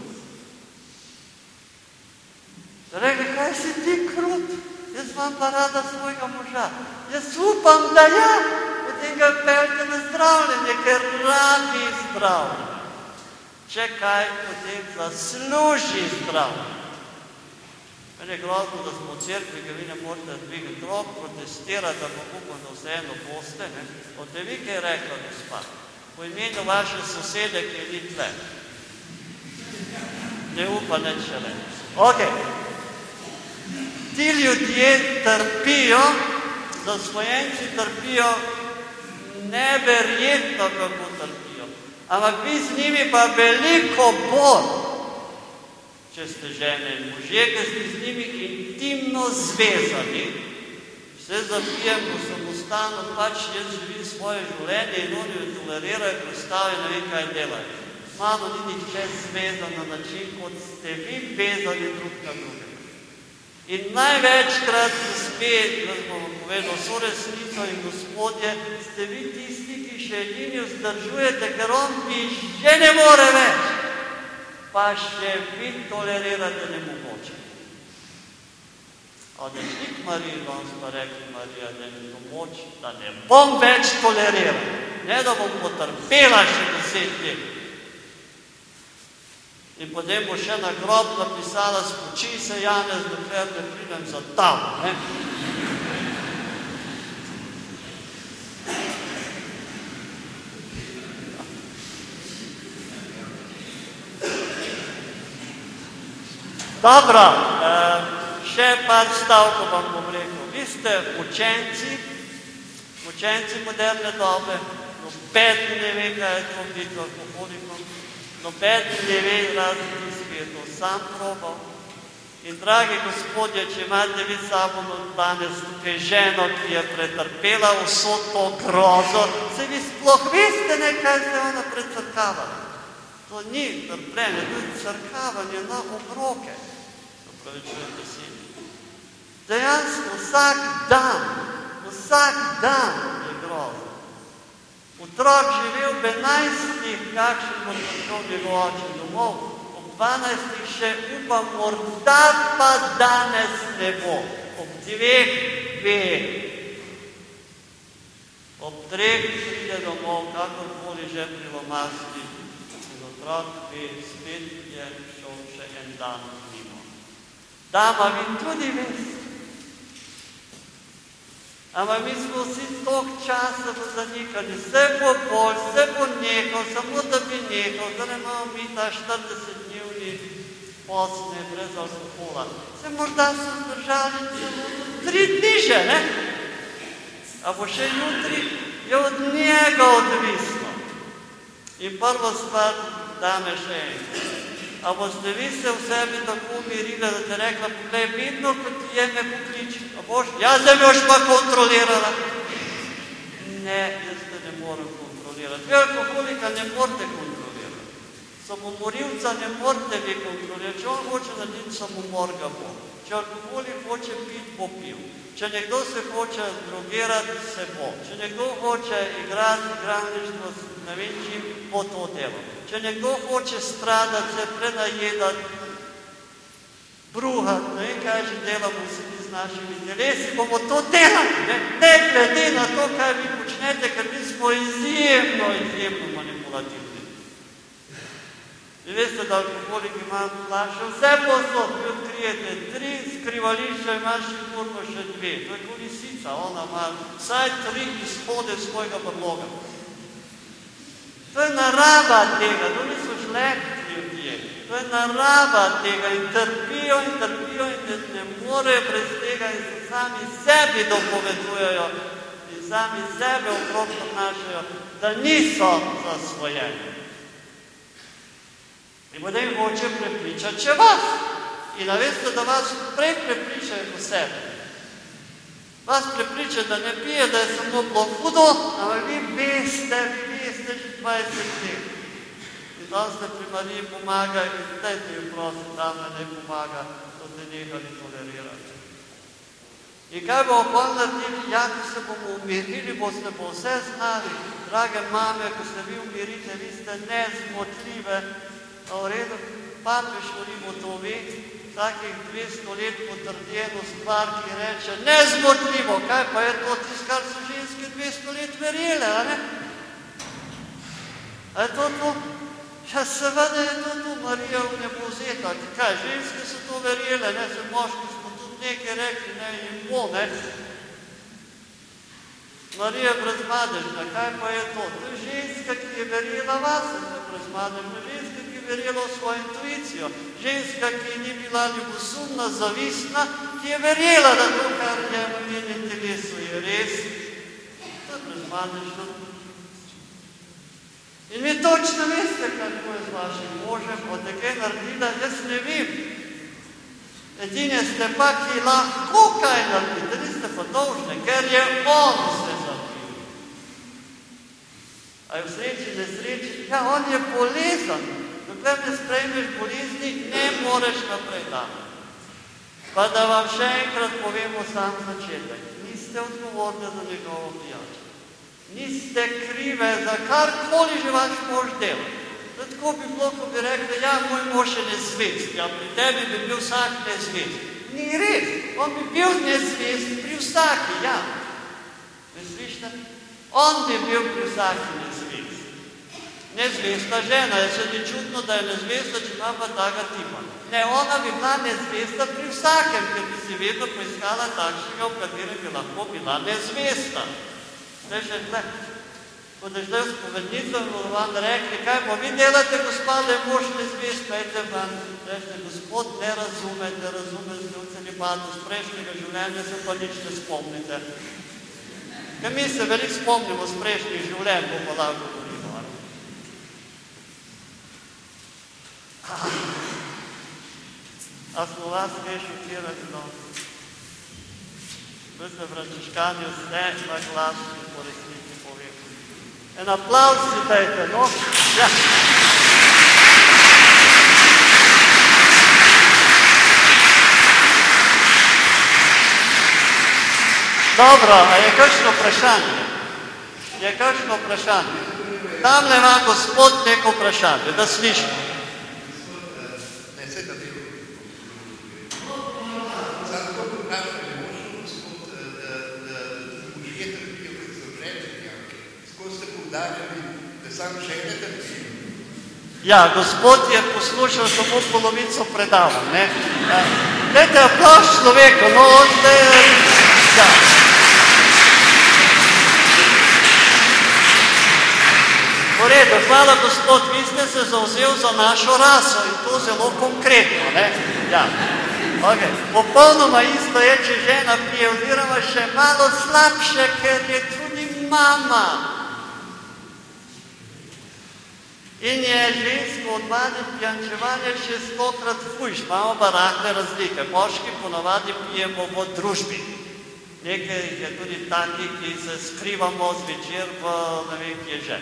S1: Rekli, kaj si ti krut? Jaz imam pa rada svojega moža. Jaz upam, da ja, potem ga peljte na zdravljenje, ker rabi zdravljenje. Če kaj, potem zasluži zdravljenje. Meni je grozno, da smo v cerkvi, ki vi ne morete dvigati rok, protestirati, da bo upam, da vseeno boste. Ne? Bote vi kaj rekla, gospa? Po imenu vaše sosede, ki je ni tle. Ne upa neč reči. Ok. Ti ljudje trpijo, zasvojenci trpijo neverjetno, kako trpijo. Ampak vi z njimi pa veliko bolj, če ste žene in možje, ker ste z njimi intimno zvezani. Vse zapijem, ko samostalno pač jaz živim svoje življenje in oni jo tolerirajo, prostavijo, ne vem, kaj delajo. Mano ni nihče zvezan na način, kot ste vi vezani drug na drugega. In največkrat spet, jaz bom vam povedal, so resnico in gospodje, ste vi tisti, ki še edini vzdržujete, ker on vi že ne more več, pa še vi tolerirate nemogoče. Da šli k Mariji, vam smo rekli, Marija, da mi pomoč, da ne bom več toleriral, ne da bom potrpela še deset let. In potem bo še na grob napisala, spoči se Janez, dokler ne pridem za tam. Ne? Dobro, eh, še par stavkov vam bom rekel. Vi ste učenci, učenci moderne dobe, noben ne ve, kaj je to biti alkoholikom, noben ne ve, razen tisti, ki je to sam probal. In dragi gospodje, če imate vi sabo danes tukaj ženo, ki je pretrpela vso to grozo, se vi sploh veste, ne, kaj se ona precrkavala. To ni trpljenje, to je crkavanje na obroke. Opravičujete si. Dejansko vsak dan, vsak dan je grozno. Otrok živel v 11, kakšen bo prišel njegov oče domov, ob 12 še upam, morda pa danes ne bo, ob dveh ve. Ob treh pride domov, kakorkoli že pri lomasti, in otrok ve, spet je šel še en dan mimo. Dama, vi tudi veste. Ampak mi smo vsi toliko časa zanikali, vse bo bolj, vse bo nehal, samo da bi nehal, da ne imamo mi ta 40-dnevni posne brez alkohola. Se morda so zdržali tri dni že, ne? A bo še jutri, je od njega odvisno. In prvo stvar, dame še enkrat. A boste vi se v sebi tako umirili, da te rekla, poglej, vedno, ko ti je me pokliči, a boš, jaz da boš pa kontrolirala. Ne, jaz te ne morem kontrolirati. Vi alkoholika ne morete kontrolirati. Samomorilca ne morete vi kontrolirati. Če on hoče narediti samomor, ga bo. Če alkoholik hoče piti, bo pil. Če nekdo se hoče drogirati, se bo. Če nekdo hoče igrati igralništvo, ne vem čim, bo to delo. Če nekdo hoče stradati, se prenajedati, bruhati, ne vem, kaj že delamo vsi z našimi telesi, bomo to delali, ne, ne glede na to, kaj vi počnete, ker mi smo izjemno, izjemno manipulativni. Vi veste, da alkoholik ima flaše, vse posod, vi odkrijete tri, skrivališča ima še kurno še dve, to je kot lisica, ona ima vsaj tri izhode svojega brloga. To je narava tega, to niso žlehti ljudje. To je narava tega in trpijo in trpijo in ne, ne morejo brez tega in se sami sebi dopovedujejo in sami sebe okrog ponašajo, da niso zasvojeni. In potem hoče prepričati še vas. In veste, da vas prej prepričajo po sebi. Vas prepriča, da ne pije, da je samo bilo hudo, ampak vi veste, vi veste že 20 let. Ste pri Mariji pomagali, in dajte jo prosim, da me ne pomaga, da ste nehali tolerirati. In kaj bomo pol naredili? Ja, ko se bomo umirili, boste pa vse znali. Drage mame, ko se vi umirite, vi ste nezmotljive. A v redu, papež Rimo to ve, vsakih 200 let potrdjeno stvar, ki reče nezmotljivo. Kaj pa je to tisto, kar so ženske 200 let verjele, a ne? A je to to? Ja, seveda je to to, Marija v nebo vzeta. Kaj, ženske so to verjele, ne, se moški smo tudi nekaj rekli, ne, in bo, ne. Marija brezmadežna, kaj pa je to? To je ženska, ki je verjela vase, ne brezmadežna, ženska, ki je verjela v svojo intuicijo, ženska, ki ni bila ljubosumna, zavistna, ki je verjela, da to, kar je v njenem telesu, je res, to je brezmadežno. Vi točno veste, kako je z vašim možem, od tega naredila, jaz ne vem. Edine ste pa, ki lahko kaj naredite, niste pa dolžni, ker je on se zapil. A je v sreči, nesreči, ja, on je bolezen. Dokler ne sprejmeš bolezni, ne moreš naprej tam. Pa da vam še enkrat povemo sam začetek. Niste odgovorni za njegovo pijačo. Niste krive za karkoli že vaš mož dela. Tako bi bilo, ko bi rekli, ja, moj mož je nezvest, ja, pri tebi bi bil vsak nezvest. Ni res, on bi bil nezvest pri vsaki, ja. Ne slišite? On bi bil pri vsaki nezvest. Nezvesta žena, je se ni čudno, da je nezvesta, če ima pa taka tipa. Ne, ona bi bila nezvesta pri vsakem, ker bi si vedno poiskala takšnega, v katerem bi lahko bila nezvesta. Zdaj še tle. Ko da zdaj spovednicam bodo vam rekli, kaj pa vi delate, gospod, da je mož nezvest, pejte van. Rečete, gospod ne razume, ne razume z v celibatu, z prejšnjega življenja se pa nič ne spomnite. Ker mi se veliko spomnimo z prejšnjih življenj, bomo lahko govorimo. A smo vas kaj šokirali, no? Veste, frančiškani vse na glas po resnici povem. En aplauz si dajte, no? Ja. Dobro, a je kakšno vprašanje? Je kakšno vprašanje? Tamle ima gospod neko vprašanje, da slišimo.
S2: Ne, saj da bi. Zato to vprašanje močno, gospod, da, da, da možje trpijo, kot so rečeni, skozi ste poudarjali, da sam žene trpijo.
S1: Ja, gospod je poslušal samo polovico predavanj. Ne? Ja. Dajte aplauz človeku, no on zdaj... Ja. V redu, hvala gospod, vi ste se zauzel za našo raso in to zelo konkretno. Ne? Ja. Okay. Popolnoma isto je, če žena pije, oziroma še malo slabše, ker je tudi mama. In je žensko odvaditi pijančevanje še stokrat hujš, imamo pa rahle razlike. Moški ponovadi pijemo v družbi. Nekaj je tudi takih, ki se skrivamo zvečer v ne vem kje že.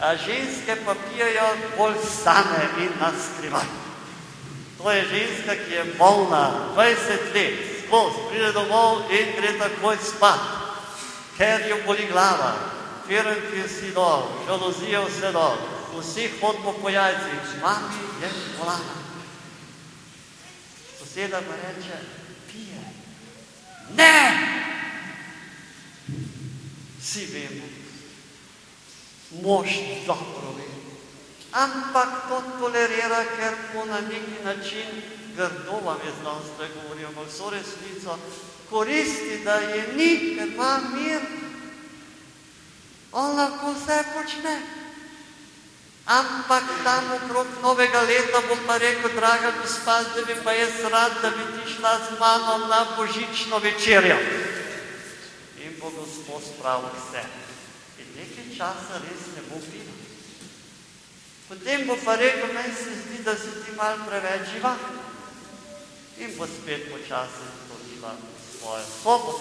S1: A ženske pa pijejo bolj same in na skrivaj. To je ženska, ki je bolna 20 let, skozi, pride domov in gre takoj spat, ker jo boli glava, firmki si dol, žalozije vse dol, vsi hodimo po jajcih, mami je bolana. Soseda pa reče, pije. Ne! Vsi vemo, mož dobro ve. Ampak to tolerira, ker mu na neki način, grdo vam je znal zdaj govoril, ampak so resnico, koristi, da je ni, ker ima mir. On lahko vse počne. Ampak tam okrog novega leta bo pa rekel, draga gospa, da bi pa jaz rad, da bi ti šla z mano na božično večerjo. In bo gospod spravil vse. In nekaj časa res ne bo pil. Potem bo pa rekel, meni se zdi, da si ti mal preveč živa. In bo spet počasi stolila svojo sobo.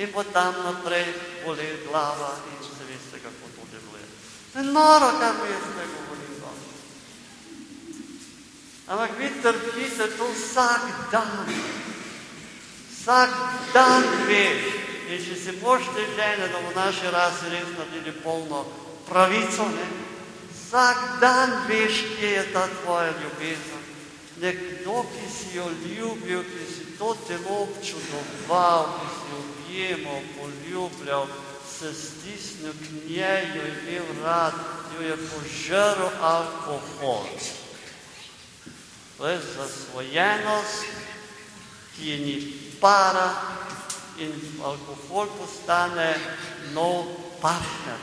S1: In bo tam naprej bolel glava in se veste, kako to deluje. To je noro, kar mi ne govorim vam. Ampak vi trpite to vsak dan. Vsak dan veš. In če se bošte žene, da bo naše rase res naredili polno pravico, ne? vsak dan veš, kje je ta tvoja ljubezen. Nekdo, ki si jo ljubil, ki si to telo občudoval, ki si jo objemal, poljubljal, se stisnil k njej, jo je imel rad, jo je požrl alkohol. To je zasvojenost, ki je ni para in alkohol postane nov partner.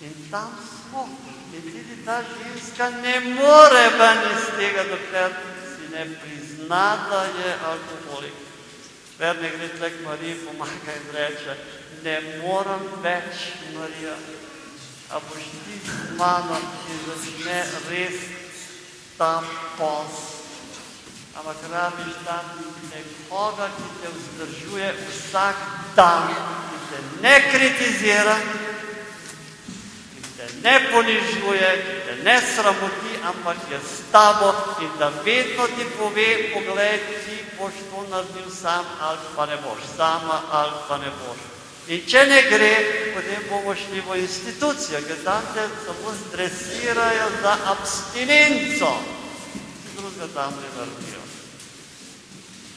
S1: In tam smo. In tudi ta ženska ne more ven iz tega, dokler si ne prizna, da je alkoholik. Verne gre tlek Mariji pomaga in reče, ne moram več, Marija. a boš ti z mano in začne res ta pos. Ampak rabiš tam nekoga, ki te vzdržuje vsak dan, ki te ne kritizira, ki te ne ponižuje, ki te ne sramoti, ampak je s tabo in da vedno ti pove, poglej, ti boš to naredil sam ali pa ne boš, sama ali pa ne boš. In če ne gre, potem bomo šli v institucijo, ker tam te samo stresirajo za abstinenco. Drugega tam ne naredijo.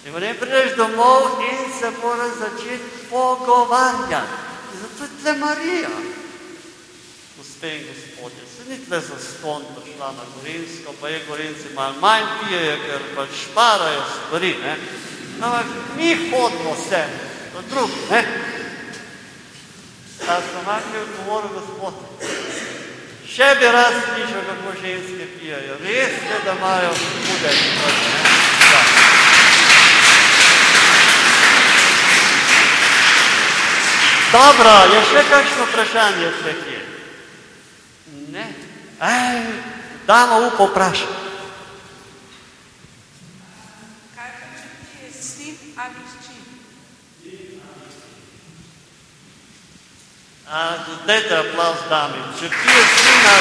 S1: In potem prideš domov in se moraš začeti pogovarjati. Zato je tle Marija. Gospe in gospodje, se ni tle za ston prišla na Gorinsko, pa je Gorinci malo manj pijejo, ker pač šparajo stvari, ne. Ampak mi hodimo sem, to drugi, ne. Ta so makli odgovoril gospod. Še bi rad slišal, kako ženske pijajo. Res je, da imajo hude stvari, ne. Dobro, je še kakšno vprašanje tle kje? Ne. Ej, damo upo vprašati.
S3: Kaj pa če ti je sin ali hči?
S1: A, dajte aplauz dami. Če pije sina...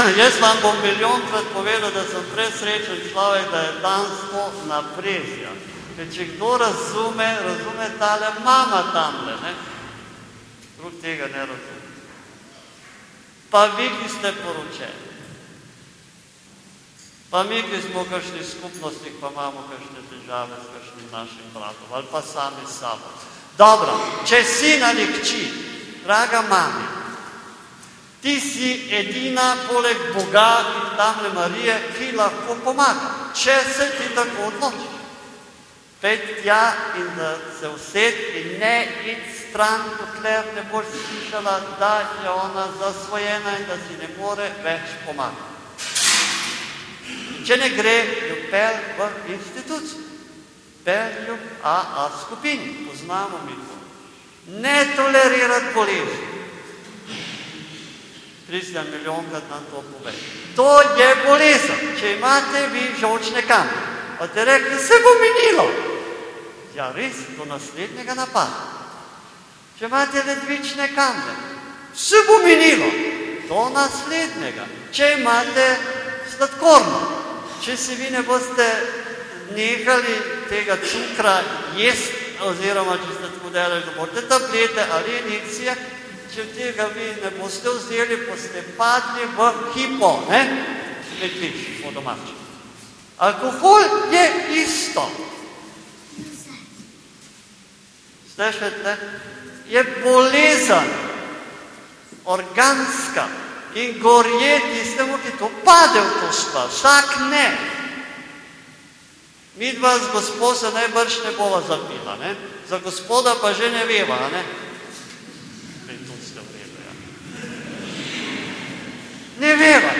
S1: Jaz vam bom milijonkrat povedal, da sem presrečen človek, da je danes to naprezja. Ker če kdo razume, razume tale mama tamle, ne? Drug tega ne razume. Pa vi, ki ste poročeni. Pa mi, ki smo v kakšnih skupnostih, pa imamo kakšne težave s kakšnim našim bratom ali pa sami s sabo. Dobro, če sin ali hči, draga mami, ti si edina poleg Boga in tamle Marije, ki lahko pomaga, če se ti tako odločiš. Pejdi tja in da se used in ne id stran, dokler ne boš slišala, da je ona zasvojena in da si ne more več pomagati. Če ne gre, jo pel v institucijo. Pel jo v AA skupini, poznamo mi to. Ne tolerirati bolezni. 30 milijonkrat nam to pove. To je bolezen. Če imate vi žolčne kamne, pa te rekli, se bo minilo. Ja, res, do naslednjega napada. Če imate ledvične kamne, se bo minilo. Do naslednjega. Če imate sladkorno, če si vi ne boste nehali tega cukra jesti, oziroma če ste tako delali, da boste tablete ali injekcije, če tega vi ne boste vzeli, boste padli v hipo, ne? Medvič, po domači. Alkohol je isto. Slišite? Je bolezen, organska in gorje tistemu, ki to pade v to stvar. Vsak ne. Mi dva z gospod se najbrž ne bova zapila, ne? Za gospoda pa že ne veva, ne? Ja. Ne veva,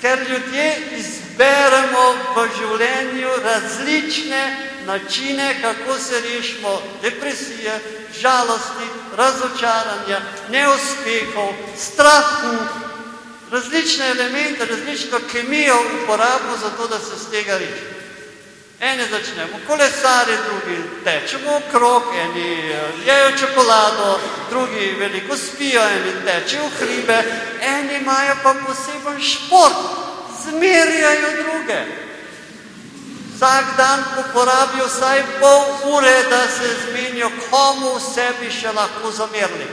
S1: ker ljudje izberemo v življenju različne načine, kako se rešimo depresije, žalosti, razočaranja, neuspehov, strahu, različne elemente, različno kemijo uporabimo za to, da se z tega rešimo. Eni začnemo kolesari, drugi tečemo okrog, eni jejo čokolado, drugi veliko spijo, eni tečejo v hribe, eni imajo pa poseben šport, zmerjajo druge. Vsak dan porabijo vsaj pol ure, da se zmenijo, komu vse bi še lahko zamerili.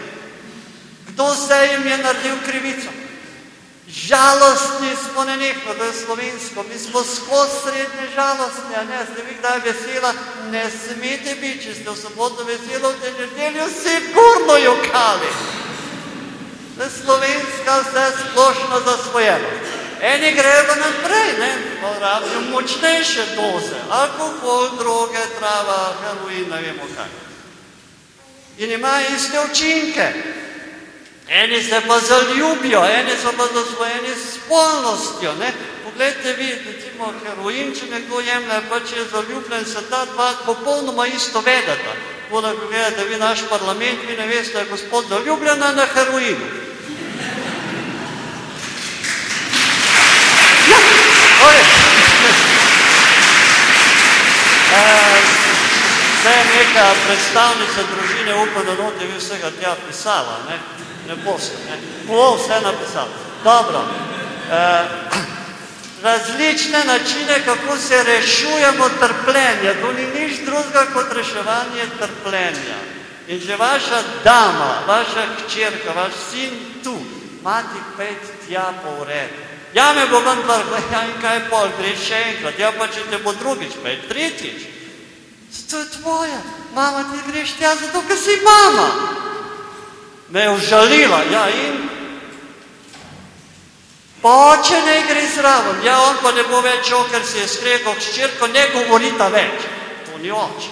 S1: Kdo se jim je naredil krivico? Žalostni smo nenehno, to je slovensko, mi smo skozi srednje žalostni, a ne, ste vi kdaj vesela, ne smete biti, če ste v soboto vesela, v tej nedeljo sigurno jokali. To je slovenska vse splošno zasvojenost. Eni grejo naprej, ne, porabijo močnejše doze, alkohol, droge, trava, heroin, ne vemo kaj. In imajo iste učinke. Eni se pa zaljubijo, eni so pa zasvojeni s spolnostjo. Ne? Poglejte vi, recimo heroin, če nekdo jemlje, pa če je zaljubljen, se ta dva popolnoma isto vedeta. Tako da, gledate vi naš parlament, vi ne veste, da je gospod zaljubljena na heroinu. Ja, to je. Eh, Zdaj je neka predstavnica družine, upam, da boste vi vsega tja pisala, ne, ne boste, ne. Bo vse napisala. Dobro. Eh, različne načine, kako se rešujemo trpljenja. To ni nič drugega kot reševanje trpljenja. In če vaša dama, vaša hčerka, vaš sin tu, mati pet tja po uredu. Ja, me bo ven vrgla, ja in kaj pol, greš še enkrat, ja pa če te bo drugič, pa je tretjič. To je tvoja, mama ti greš tja zato, ker si mama. Me je užalila, ja in Pa oče ne gre zraven, ja on pa ne bo več šel, ker si je skregal s črko, ne govorita več. To ni oče.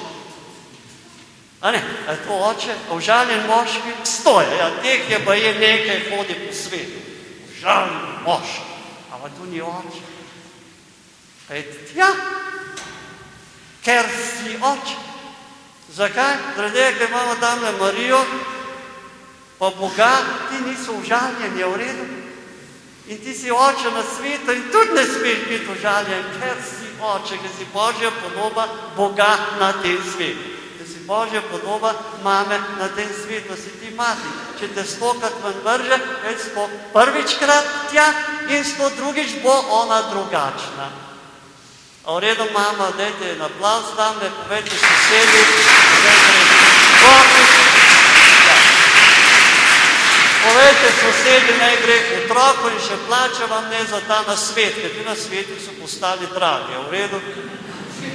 S1: A ne, a je to oče, užaljen moški, stoje, ja, teh je pa je nekaj hodi po svetu. Užaljen moški, ampak to ni oče. Pejte tja, ker si oče. Zakaj? Zaradi tega, ker imamo tamle Marijo, pa Boga, ti niso užaljeni, je v redu. In ti si oče na svetu in tudi ne smeš biti užaljen, ker si oče, ker si Božja podoba Boga na tem svetu. Ker si Božja podoba mame na tem svetu, si ti mati. Če te stokrat ven vrže, več sto prvičkrat tja in sto drugič bo ona drugačna. A v redu, mama, dajte en aplauz tam, da povejte sosedi, da je Povejte sosedi, naj gre k otroku in še plača vam ne za ta nasvet, ker ti nasveti so postali dragi. V redu?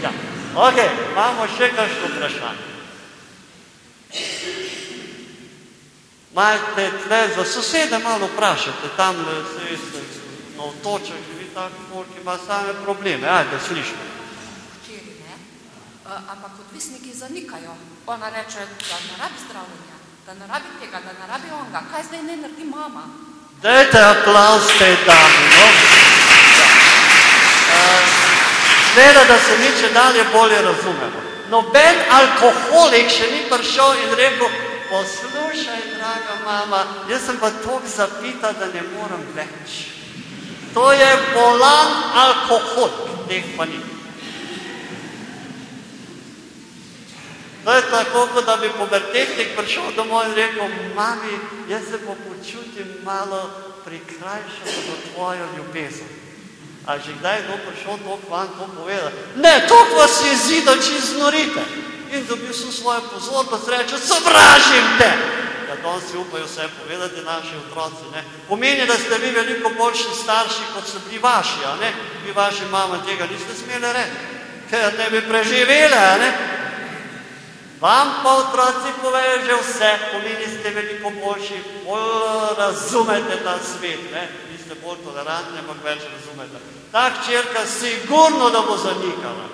S1: Ja. Ok, imamo še kakšno vprašanje. Majte tle za sosede malo vprašajte, tam se veste, na otočah živi tako folk, ima same probleme. Ajde, slišimo.
S4: Včeraj ne, Eh, ampak odvisniki zanikajo. Ona reče, da ne rabi zdravljenja, da ne rabi tega, da ne rabi onga. Kaj zdaj ne naredi mama?
S1: Dajte aplauz tej dami, no. Ja. Eh, Zgleda, da se mi če dalje bolje razumemo. Noben alkoholik še ni prišel in rekel, poslušaj, draga mama, jaz sem pa toliko zapita, da ne morem več. To je bolan alkoholik, teh pa ni. To je tako, kot da bi pubertetnik prišel domov in rekel, mami, jaz se pa počutim malo prikrajšan za tvojo ljubezen. A že kdaj je kdo prišel toliko vam to povedati? Ne, toliko vas je zida, če znorite. In dobil sem svojo pozornost, reče, sovražim te. Ja, danes si upajo vse povedati naši otroci. Ne? Pomeni, da ste vi veliko boljši starši, kot so bili vaši, a ne? Vi vaši mama tega niste smeli reči, ker ne bi preživeli, a ne? Vam pa otroci povejo že vse, pomeni ste veliko boljši, bolj razumete ta svet, ne? niste bolj tolerantni, ampak več razumete. Ta hčerka sigurno, da bo zanikala.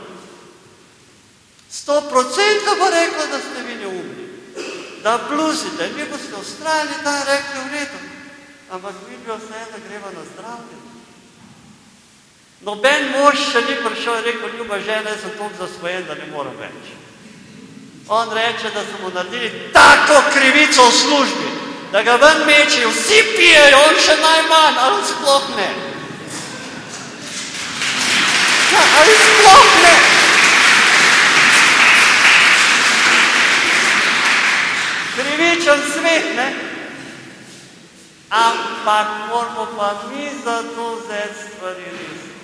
S1: Sto procentno bo rekla, da ste vi neumni, da bluzite, vi boste da je rekli v redu, ampak mi bi vseeno greva na zdravljenje. Noben mož še ni prišel in rekel, ljuba žena, jaz sem toliko zasvojen, da ne morem več. On reče, da so mu naredili tako krivico v službi, da ga ven mečijo, vsi pijejo, on še najmanj, ali sploh ne. Ja, ali sploh ne. Krivičen svet, ne? Ampak moramo pa mi za to vzeti stvari resno.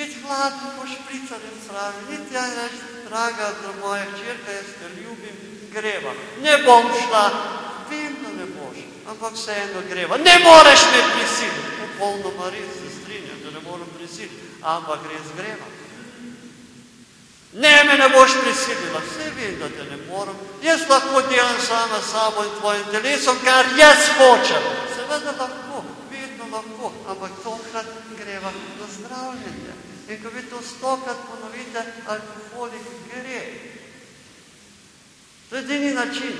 S1: In biti hladen, pošprican in sraven. Niti ja reči, draga, da moja hčerka, jaz te ljubim, greva. Ne bom šla, vem, da ne boš, ampak vseeno greva. Ne moreš me prisiliti. Popolnoma res se strinjam, da ne morem prisiliti, ampak res greva. Ne, me ne boš prisilila, vse vem, da te ne morem. Jaz lahko delam sama s sabo in tvojim telesom, kar jaz hočem. Seveda lahko, vedno lahko, ampak tokrat greva na zdravljenje. In ko vi to stokrat ponovite, alkoholik gre. To je edini način,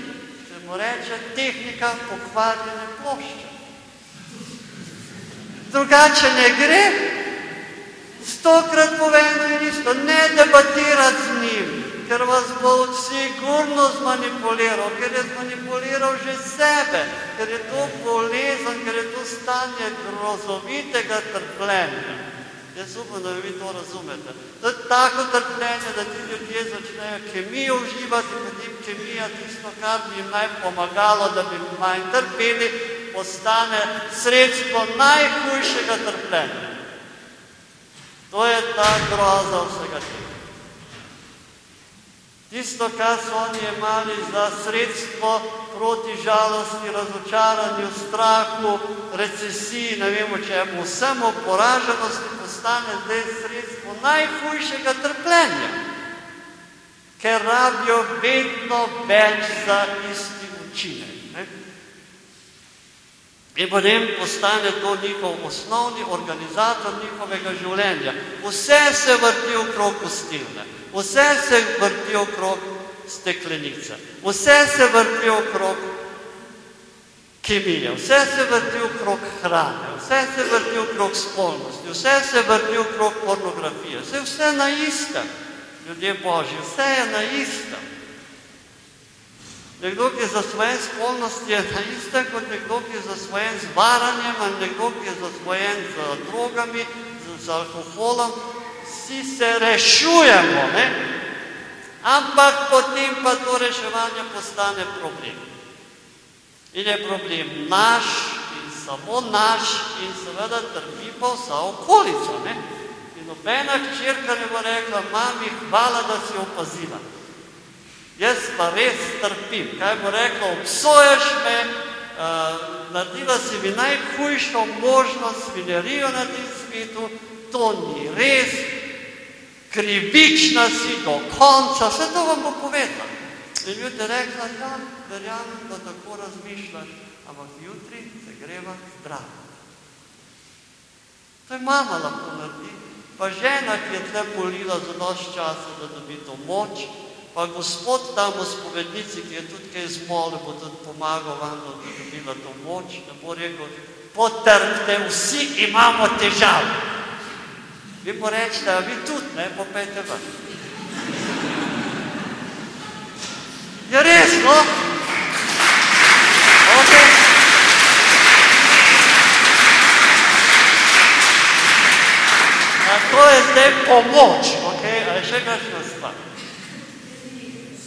S1: se mu reče tehnika pokvarjene plošče. Drugače ne gre. Stokrat povem in isto, ne debatirati z njim, ker vas bo sigurno zmanipuliral, ker je zmanipuliral že sebe, ker je to bolezen, ker je to stanje grozovitega trpljenja. Jaz upam, da vi to razumete. To je tako trpljenje, da ti ljudje začnejo kemijo uživati, potem kemija tisto, kar bi jim naj pomagalo, da bi manj trpeli, postane sredstvo najhujšega trpljenja. To je ta groza vsega tega. Tisto, kar so oni imeli za sredstvo proti žalosti, razočaranju, strahu, recesiji, ne vemo čemu, vsemu poraženosti postane zdaj sredstvo najhujšega trpljenja, ker rabijo vedno več za isti učinek. Ne? In potem postane to njihov osnovni organizator njihovega življenja. Vse se vrti okrog gostilne, vse se vrti okrog steklenice, vse se vrti okrog kemije, vse se vrti okrog hrane, vse se vrti okrog spolnosti, vse se vrti okrog pornografije, vse, vse na istem, ljudje božji, vse je na istem. Nekdo, ki je zasvojen spolnosti, je na istem kot nekdo, ki je zasvojen z varanjem, ali nekdo, ki je zasvojen z drogami, z, z alkoholom. Vsi se rešujemo, ne? ampak potem pa to reševanje postane problem. In je problem naš in samo naš in seveda trpi pa vsa okolica. Ne? In nobena hčerka ne bo rekla, mami, hvala, da si opazila. Jaz pa res trpim. Kaj bo rekla, obsojaš me, uh, naredila si mi najhujšo možno svinerijo na tem svetu, to ni res, krivična si do konca, vse to vam bo povedala. In ljudje rekla, ja, verjamem, da tako razmišljaš, ampak jutri se greva zdravo. To je mama lahko naredi, pa žena, ki je tle polila za dosti časa, da dobi to moč, pa gospod tam v spovednici, ki je tudi kaj zmolil, bo tudi pomagal vam, da bi dobila to moč, da bo rekel, potrpite, vsi imamo težave. Vi pa rečete, vi tudi, ne, popejte ven. Je res, no? Okay. A to je zdaj pomoč, ok? A je še kakšna stvar?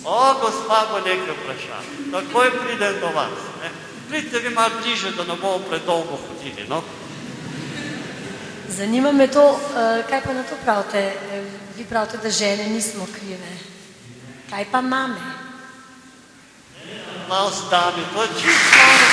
S1: O, gospa bo nekaj vprašala. Takoj pridem do vas. Ne? Pridite vi malo bliže, da ne bomo predolgo hodili. No?
S5: Zanima me to, eh, kaj pa na to pravite. Eh, Vi pravite, da žene nismo krive. Kaj pa mame?
S1: Malo stani, to je čisto malo.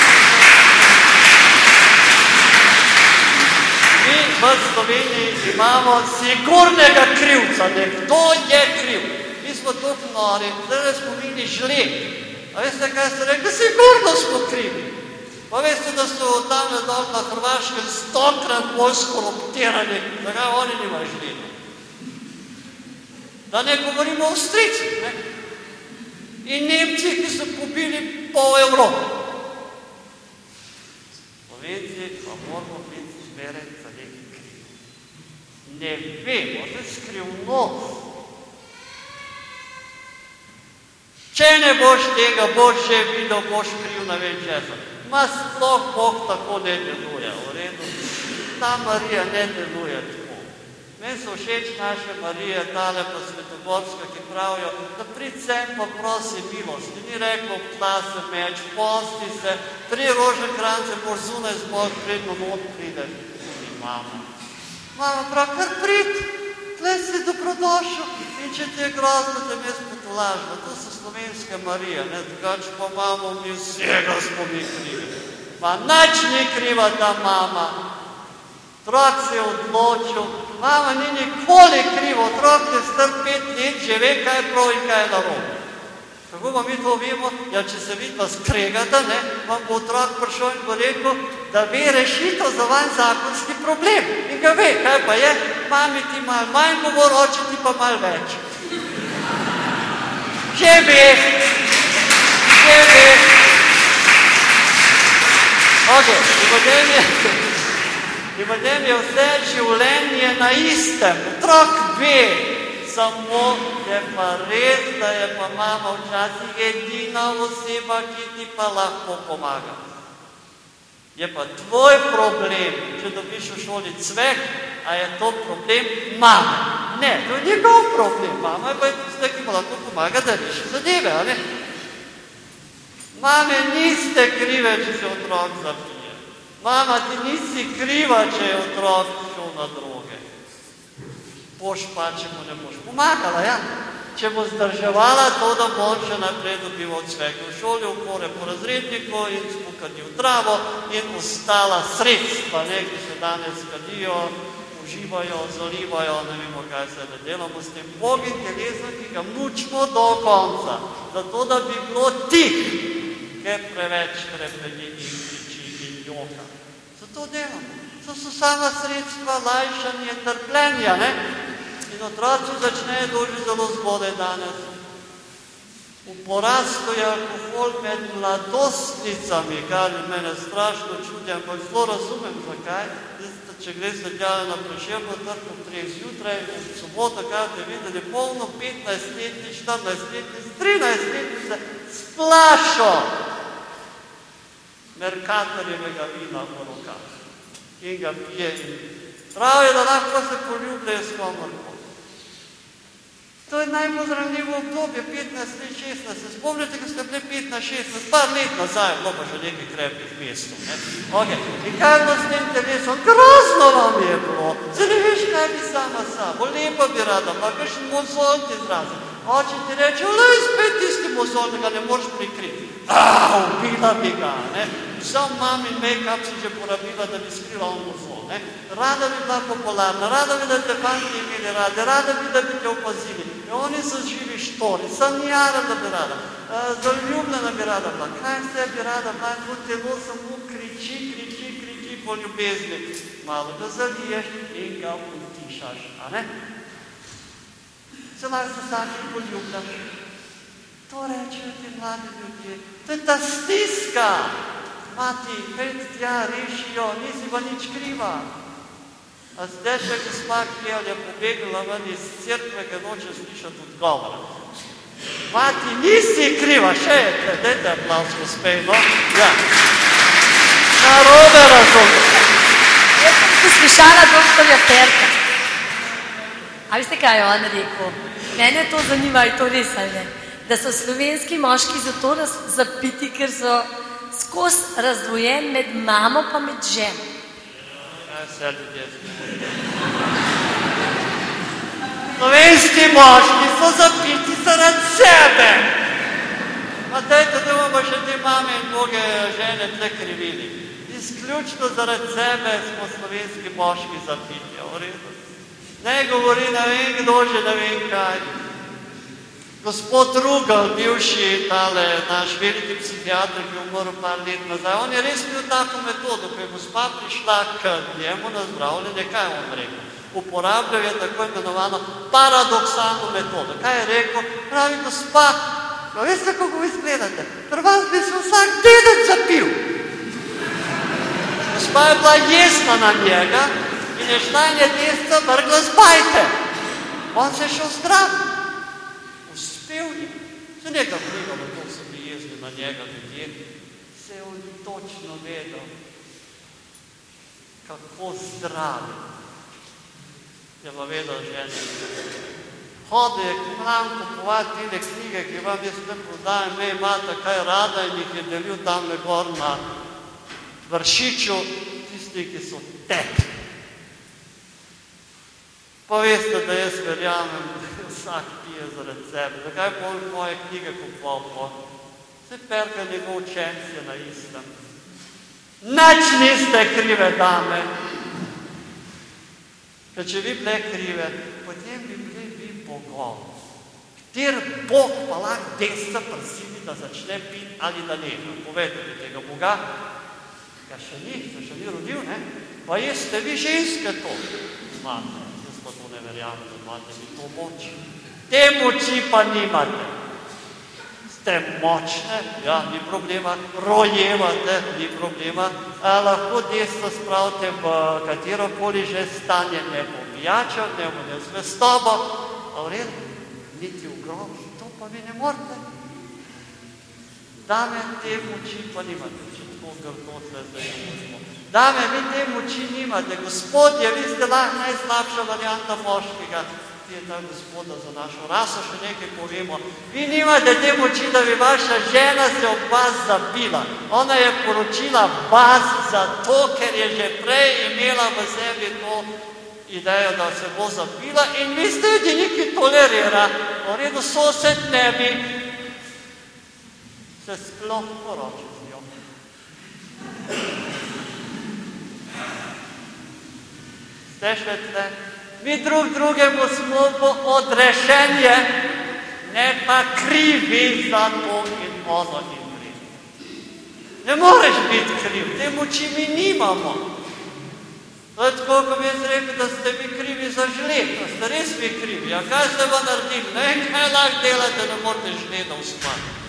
S1: Mi v Sloveniji imamo sigurnega krivca, nekdo je kriv. Mi smo tako nori, zdaj smo bili žleb. A veste, kaj ste rekli? Sigurno smo krivi. Pa veste, da so tam dol na Hrvaškem stokrat bolj skoruptirani, da ga oni nimajo žleba. Da ne govorimo o Avstrijcih, ne? In Nemci, ki so pobili pol Evrope. Slovenci pa moramo biti zmeraj za nekaj krivi. Ne vemo, to je skrivnost. Če ne boš tega, boš že videl, boš kriv na vem česa. Ma sploh Bog tako ne deluje, v redu. Ta Marija ne deluje tako. Meni so všeč naše Marije, tale pa Svetogorska, ki pravijo, da prid sem pa prosi milost. Ni reklo, tla se meč, posti se, tri rože krance boš zunaj zbog, predno not prideš. Ni mama. Mama pravi, kar prid, tle si dobrodošel in če ti je grozno, te jaz potolažim. To so slovenske Marije, ne, drugače pa imamo mi vsega smo mi krivi. Ma nič ni kriva ta mama. Otrok se je odločil, mama ni nikoli krivo, otrok je star pet let, že ve, kaj je prav in kaj je narobe. Kako pa mi to vemo? Ja, če se vidva skregata, ne, vam bo otrok prišel in bo rekel, da ve rešitev za van zakonski problem. In ga ve, kaj pa je, mami ti malo manj govor, oče ti pa malo več. Že ve, že ve. Ok, in potem je, in potem je vse življenje na istem. Otrok ve, samo je pa res, da je pa mama včasih edina oseba, ki ti pa lahko pomaga. Je pa tvoj problem, če dobiš v šoli cvek, a je to problem mame. Ne, to je njegov problem. Mama je pa tista, ki mu lahko pomaga, da reši zadeve? Mame niste krive, če se otrok zapije. Mama, ti nisi kriva, če je otrok šel na droge. Boš pa, če mu ne boš pomagala, ja? Če bo zdrževala to, da bo še naprej dobival cveke v šoli, ukore po razredniku in spukati v travo in ostala sredstva, ne, ki se danes kadijo, uživajo, zalivajo, ne vemo, kaj se da delamo s tem bogim telesom, ki ga mučimo do konca, zato da bi bilo tih, ker preveč trepeni in kriči in joka. Zato delamo. To so sama sredstva lajšanja trpljenja, ne? In otroci začnejo doži zelo zgodaj danes. V porastu je alkohol med mladostnicami, kar mene strašno čudi, ampak zelo razumem, zakaj. Veste, če greste tja na prešerno trg ob treh zjutraj, v soboto, kaj ste videli, polno 15-letni, 14-letni, 13-letni s flašo Merkatorjevega vina v rokah in ga pije in prav je, da lahko se poljubljajo s komorkoli. To je najbolj zanimivo obdobje, 15 let, 16. Se spomnite, ko ste bili 15, 16, par let nazaj, bilo pa že nekaj krepkih mestov. Ne? Okay. In kaj je s tem telesom? Grozno vam je bilo. Zdaj ne veš, kaj bi sama sabo. Lepo bi rada, pa kakšen mozol ti zrazen. Oče ti reče, le spet tisti mozol, da ga ne moreš prikriti. Ah, ubila bi ga. Ne? Vsem mami make-up si že porabila, da bi skrila on mozol. Ne? Rada bi bila popularna, rada bi, da te fanti imeli radi, rada bi, da bi te opazili. In oni so živi štori, sanjara, da bi rada, uh, zaljubljena bi rada bila. Kaj vse bi rada bila, to telo samo kriči, kriči, kriči po ljubezni. Malo ga zaliješ in ga utišaš, a ne? Se lahko se vsakim poljubljaš. To rečejo ti mladi ljudje. To je ta stiska. Mati, pet tja, rešijo, nisi pa nič kriva. A zdaj še gospa, ki je pobegla ven iz crkve, ker noče slišati odgovora. Mati, nisi kriva, še je, te, dajte aplaus gospe, no? Ja. Narobe razumem.
S5: Jaz sem poslušala doktorja Ferka. A veste, kaj je on rekel? Mene to zanima, je to res ali ne? Da so slovenski moški zato zapiti, ker so skozi razdvojen med mamo pa med ženo.
S1: Zgodi? Slovenski moški so zapiti zaradi sebe. Ma dajte, da bomo še te mame in mnoge žene tle krivili. Izključno zaradi sebe smo slovenski moški zapiti, v redu. Ne govori ne vem kdo že ne vem kaj. Gospod Rugal, bivši tale naš veliki psihiatr, ki je umrl par let nazaj, on je res imel tako metodo, ko je gospa prišla k njemu na zdravljenje, kaj je on rekel? Uporabljal je tako imenovano paradoksalno metodo. Kaj je rekel? Pravi gospa, no veste, kako vi izgledate? Pri vas bi se vsak teden zapil. Gospa je bila jesna na njega in je šla in je testa vrgla zbajte. On se je šel zdraviti uspel je. Se nekaj vplivalo, kako so bili jezni na njega ljudje, se je on točno vedel, kako zdravi je pa vedel žene. Hodil je k nam kupovati tile knjige, ki vam jaz ne prodajam, me imate kaj rada in jih je delil tam gor na vršiču, tisti, ki so tekli. Pa veste, da jaz verjamem, da vsak pije zaradi sebe. Zakaj pa on moje knjige kupoval po? Vse perka njegov učenc je na istem. Nič niste krive dame. Ker če bi bile krive, potem bi bili vi bogov. Kter bog pa lahko desca prisili, da začne piti ali da ne? Povejte mi tega boga. Ja še ni, se še ni rodil, ne? Pa jeste vi ženske to. Imate pa to ne verjamem, da imate vi to moč. Te moči pa nimate. Ste močne, ja, ni problema, rojevate, ni problema, a lahko desno spravite v katero koli že stanje, ne bo pijačo, ne bo nezvestobo, a v redu, niti v grob, to pa vi ne morete. Dame, te moči pa nimate, če tako grdo tle zdaj govorimo. Dame, vi te moči nimate, gospodje, vi ste lahko najslabša varianta moškega, ki je ta gospoda za našo raso, še nekaj povemo. Vi nimate te moči, da bi vaša žena se ob vas zabila. Ona je poročila vas zato, ker je že prej imela v sebi to idejo, da se bo zabila in vi ste edini, ki tolerira. V redu, sosed ne bi se sploh poročil z njo. Tle? Mi drug drugemu smo po odrešenje, ne pa krivi za to in ono in krivi. Ne moreš biti kriv, te moči mi nimamo. To je tako, kot bi jaz rekel, da ste vi krivi za žled, da ste res vi krivi. A kaj ste pa naredili? Ne kaj lahko delate, da morate žleda ustvariti.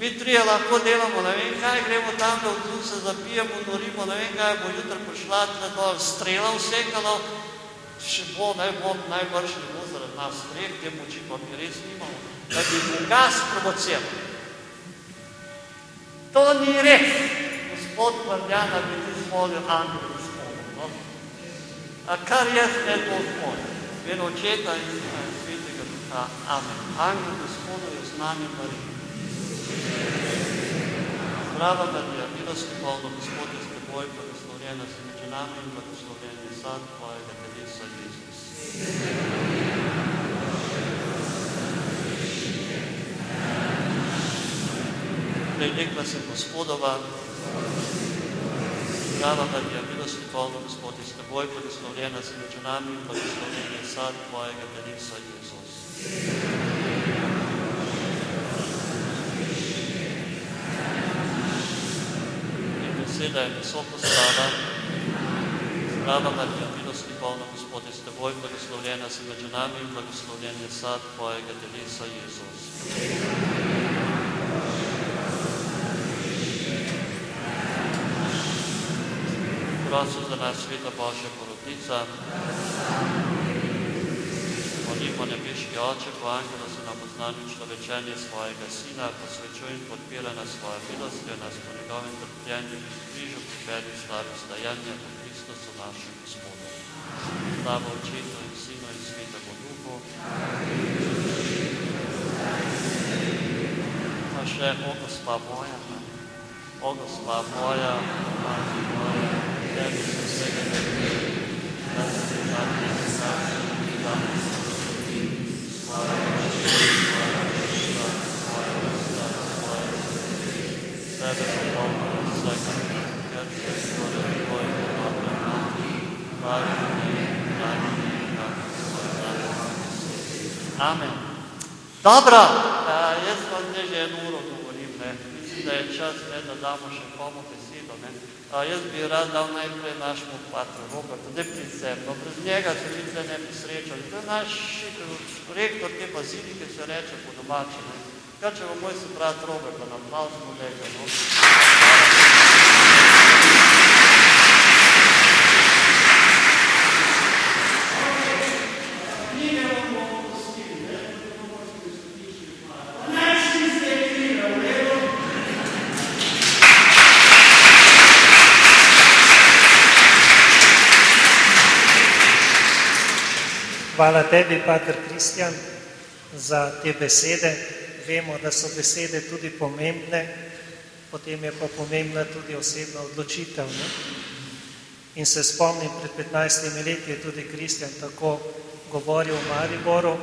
S1: Mi trije lahko delamo, ne vem kaj, gremo tam, da se zapijemo, norimo, ne vem kaj, bo jutri prišla tle dol strela vsekala, še bo, ne bo, najbrž ne bo zaradi nas streh, te moči pa mi res nimamo, da bi Boga sprovociral. To ni res. Gospod Marjana bi ti zmolil angel gospodu. No? A kar jaz ne to zmolim. Vero očeta in in svetega duha. Amen. Angel gospodu je z nami Marija. Zdrava Marija, milosti polno, Gospod je s teboj, blagoslovljena si med ženami in blagoslovljen je sad tvojega telesa, Jezus. Prej rekla sem Gospodova, Zdrava Marija, milosti polno, Gospod je s teboj, blagoslovljena si med ženami in blagoslovljen je sad tvojega telesa, Jezus. in beseda je meso postala. Zdrava Marija, milosti polna, Gospod je s teboj, blagoslovljena si med ženami in blagoslovljen je sad tvojega telesa, Jezus. Prosim za nas, sveta Božja porodnica, molimo nebeški Oče, po angelu se nam oznanil človečenje svojega Sina, posvečuje in podpira nas svojo milostjo, nas po njegovem trpljenju in križu pripelji slavi stajanja po Kristusu našem Gospodu. Slava Očetu in Sinu in Svetemu Duhu. Pa še, o gospa moja, o gospa moja, mati moja, tebi se vsega ne da se zadnje srce in danes Sebe popolno vsega, ker se Amen. Dobro, a, jaz vam zdaj že eno uro govorim, ne. Mislim, da je čas, ne, da damo še komu besedo, ne. A, jaz bi rad dal najprej našemu patru Robertu, da prisebno, brez njega se mi tle ne bi srečali. To je naš rektor te bazilike, se reče po domače, ne. Kaj, če bo moj se brat Robert, da nam malo smo lega, no.
S6: Hvala tebi, Pater Kristjan, za te besede. Vemo, da so besede tudi pomembne, potem je pa pomembna tudi osebna odločitev. Ne? In se spomnim, pred 15 leti je tudi Kristjan tako govoril v Mariboru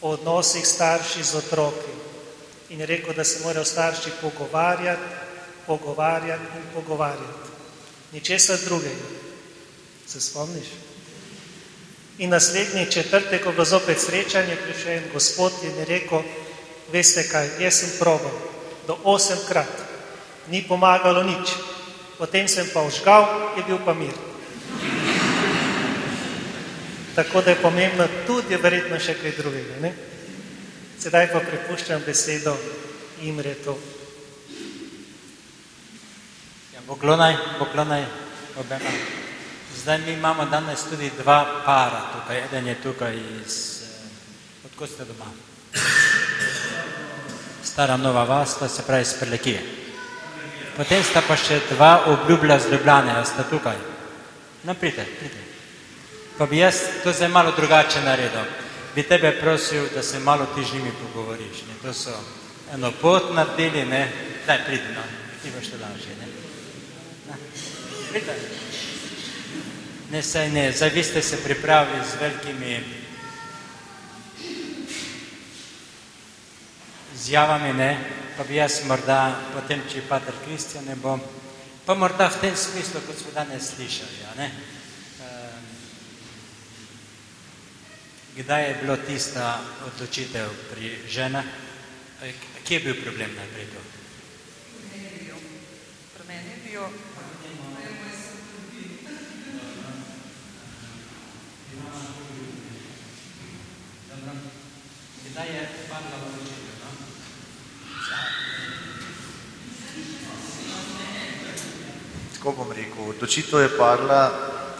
S6: o odnosih starši z otroki. In je rekel, da se morajo starši pogovarjati, pogovarjati in pogovarjati. Ničesar drugega. Se spomniš? In naslednji četrtek, ko je bilo zopet srečanje, prišel en gospod in je rekel, veste kaj, jaz sem probal do osemkrat, ni pomagalo nič. Potem sem pa užgal, je bil pa mir. Tako da je pomembno tudi verjetno še kaj drugega. Ne? Sedaj pa prepuščam besedo Imretu.
S7: Ja, poklonaj, poklonaj obema Zdaj mi imamo danes tudi dva para tukaj. Eden je tukaj iz... eh, Odkud ste doma? Stara Nova Vas, to se pravi iz Prlekije. Potem sta pa še dva obljublja z Ljubljane, a sta tukaj. No, pridite, pridite. Pa bi jaz to zdaj malo drugače naredil. Bi tebe prosil, da se malo ti z njimi pogovoriš. Ne? To so eno pot naredili, ne? Daj, pridi, no. Ti boš to lažje, ne? Na, Pridite. Ne, saj ne, zdaj vi ste se pripravili z velikimi izjavami, ne, pa bi jaz morda, potem, če pater Kristjan ne bom, pa morda v tem smislu, kot smo danes slišali, a ne. Ehm, Kdaj je bilo tista odločitev pri ženah? Kje je bil problem najprej to?
S8: Pri meni je bil
S7: Kdaj je padla odločitev? No?
S9: Tako bom rekel, odločitev je padla,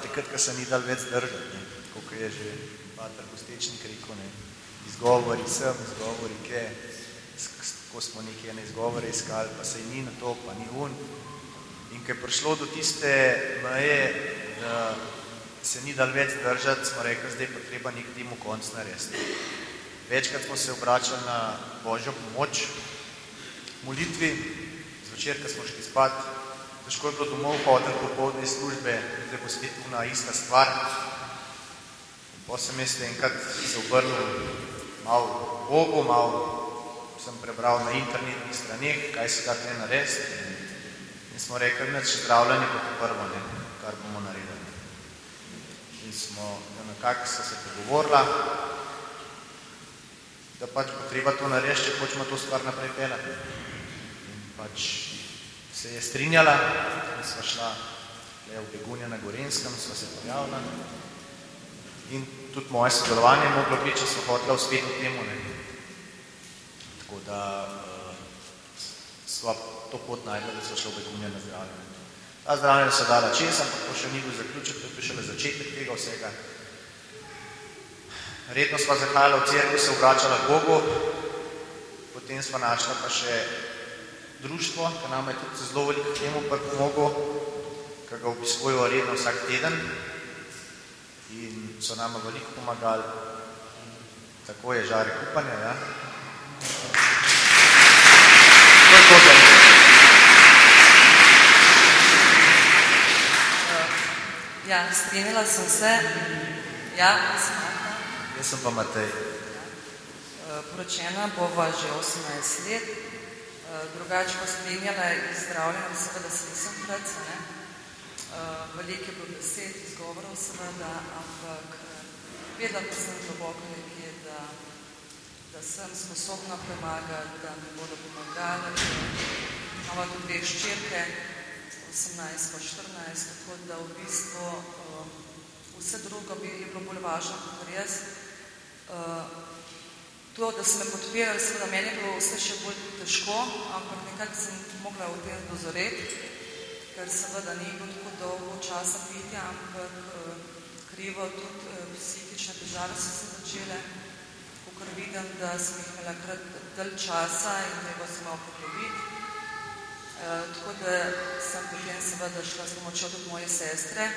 S9: takrat, ko se ni dal več zdržati, kot je že pater Gostečnik rekel, ne. izgovori sem, izgovori ke, ko smo neke ene izgovore iskali, pa se ni na to, pa ni un. In ko je prišlo do tiste meje, da se ni dal več zdržati, smo rekli, zdaj pa treba nek temu konc narediti. Večkrat smo se obračali na Božjo pomoč, v molitvi, zvečer, ko smo šli spat, težko je bilo domov hoditi popoldne iz službe, zdaj bo spet una ista stvar. Pa sem jaz enkrat se obrnil malo Bogu, malo sem prebral na internetnih straneh, kaj se da tukaj narediti. In smo rekli, da zdravljenje kot prvo, ne, kar bomo naredili. In smo nekako se pogovorila, da pač bo treba to narediti, če hočemo to stvar naprej pelati. In pač se je strinjala in sva šla tule v Begunja na Gorenskem, sva se pojavila. In tudi moje sodelovanje je moglo biti, če so hotela uspeti v temu. Ne. Tako da uh, sva to pot najdla, da so šla v Begunja na zdravljenje. Ta zdravljenje so dala čez, ampak to še ni bil zaključek, to je šele začetek tega vsega. Redno sva zahajala v cerkev, se obračala k Bogu, potem sva našla pa še društvo, ki nam je tudi zelo veliko temu pripomoglo, ki ga obiskujejo redno vsak teden in so nama veliko pomagali. Tako je žare upanja, ja. To je to, zaenkrat.
S8: Ja, strinjala sem se. Ja, sem.
S9: Jaz sem pa Matej.
S8: Eh, Poročena bova že 18 let, Eh, drugače pa strinjala in zdravljena, seveda se nisem pred, ne. Eh, Veliko je bilo besed, izgovorov seveda, ampak vedela pa sem globoko nekje, da, da sem sposobna premagati, da mi bodo pomagali. Imamo tudi dve ščirke, 18 pa 14, tako da v bistvu vse drugo bi je bilo bolj važno kot jaz. Uh, to, da so me podpirali, seveda meni je bilo vse še bolj težko, ampak nekako sem mogla v tem dozoreti, ker seveda ni bilo tako dolgo časa pitja, ampak uh, krivo tudi uh, psihične težave so se začele, ko vidim, da sem jih imela kar dalj časa in treba se malo poglobiti. Tako da sem potem seveda šla s pomočjo tudi moje sestre,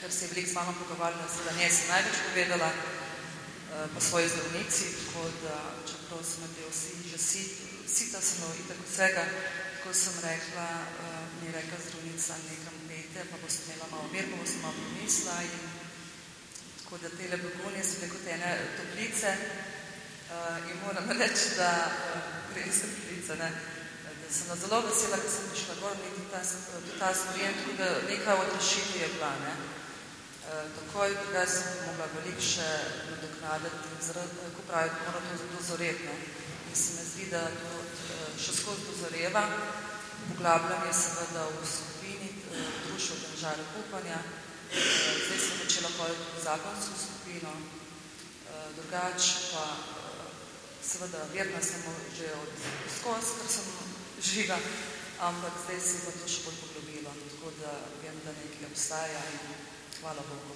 S8: ker se je veliko z mano pogovarjala, seveda ne sem največ povedala, pa svoji zdravnici, tako da čeprav so me te vsi že sit, sita sem v itak vsega, tako sem rekla, uh, mi je rekla zdravnica, nekam pejte, pa boste imela malo mir, pa boste malo pomisla in tako da tele begunje so kot ene toplice uh, in moram reči, da uh, res toplice, ne, da sem zelo vesela, ker sem prišla gor, niti ta, ta smorjen, tako da neka od rešitev je bila. Ne. E, takoj tega sem mogla veliko še nadoknaditi, zaradi, ko pravi, moram to dozoreti. Ne. In se mi zdi, da to e, še skozi dozoreva, poglabljanje seveda v skupini, društvo države upanja. Zdaj sem začela hoditi v zakonsko skupino, drugače pa seveda verna sem že od skozi, ker sem živa, ampak zdaj se je pa to še bolj poglobilo, tako da vem, da nekaj obstaja in hvala Bogu.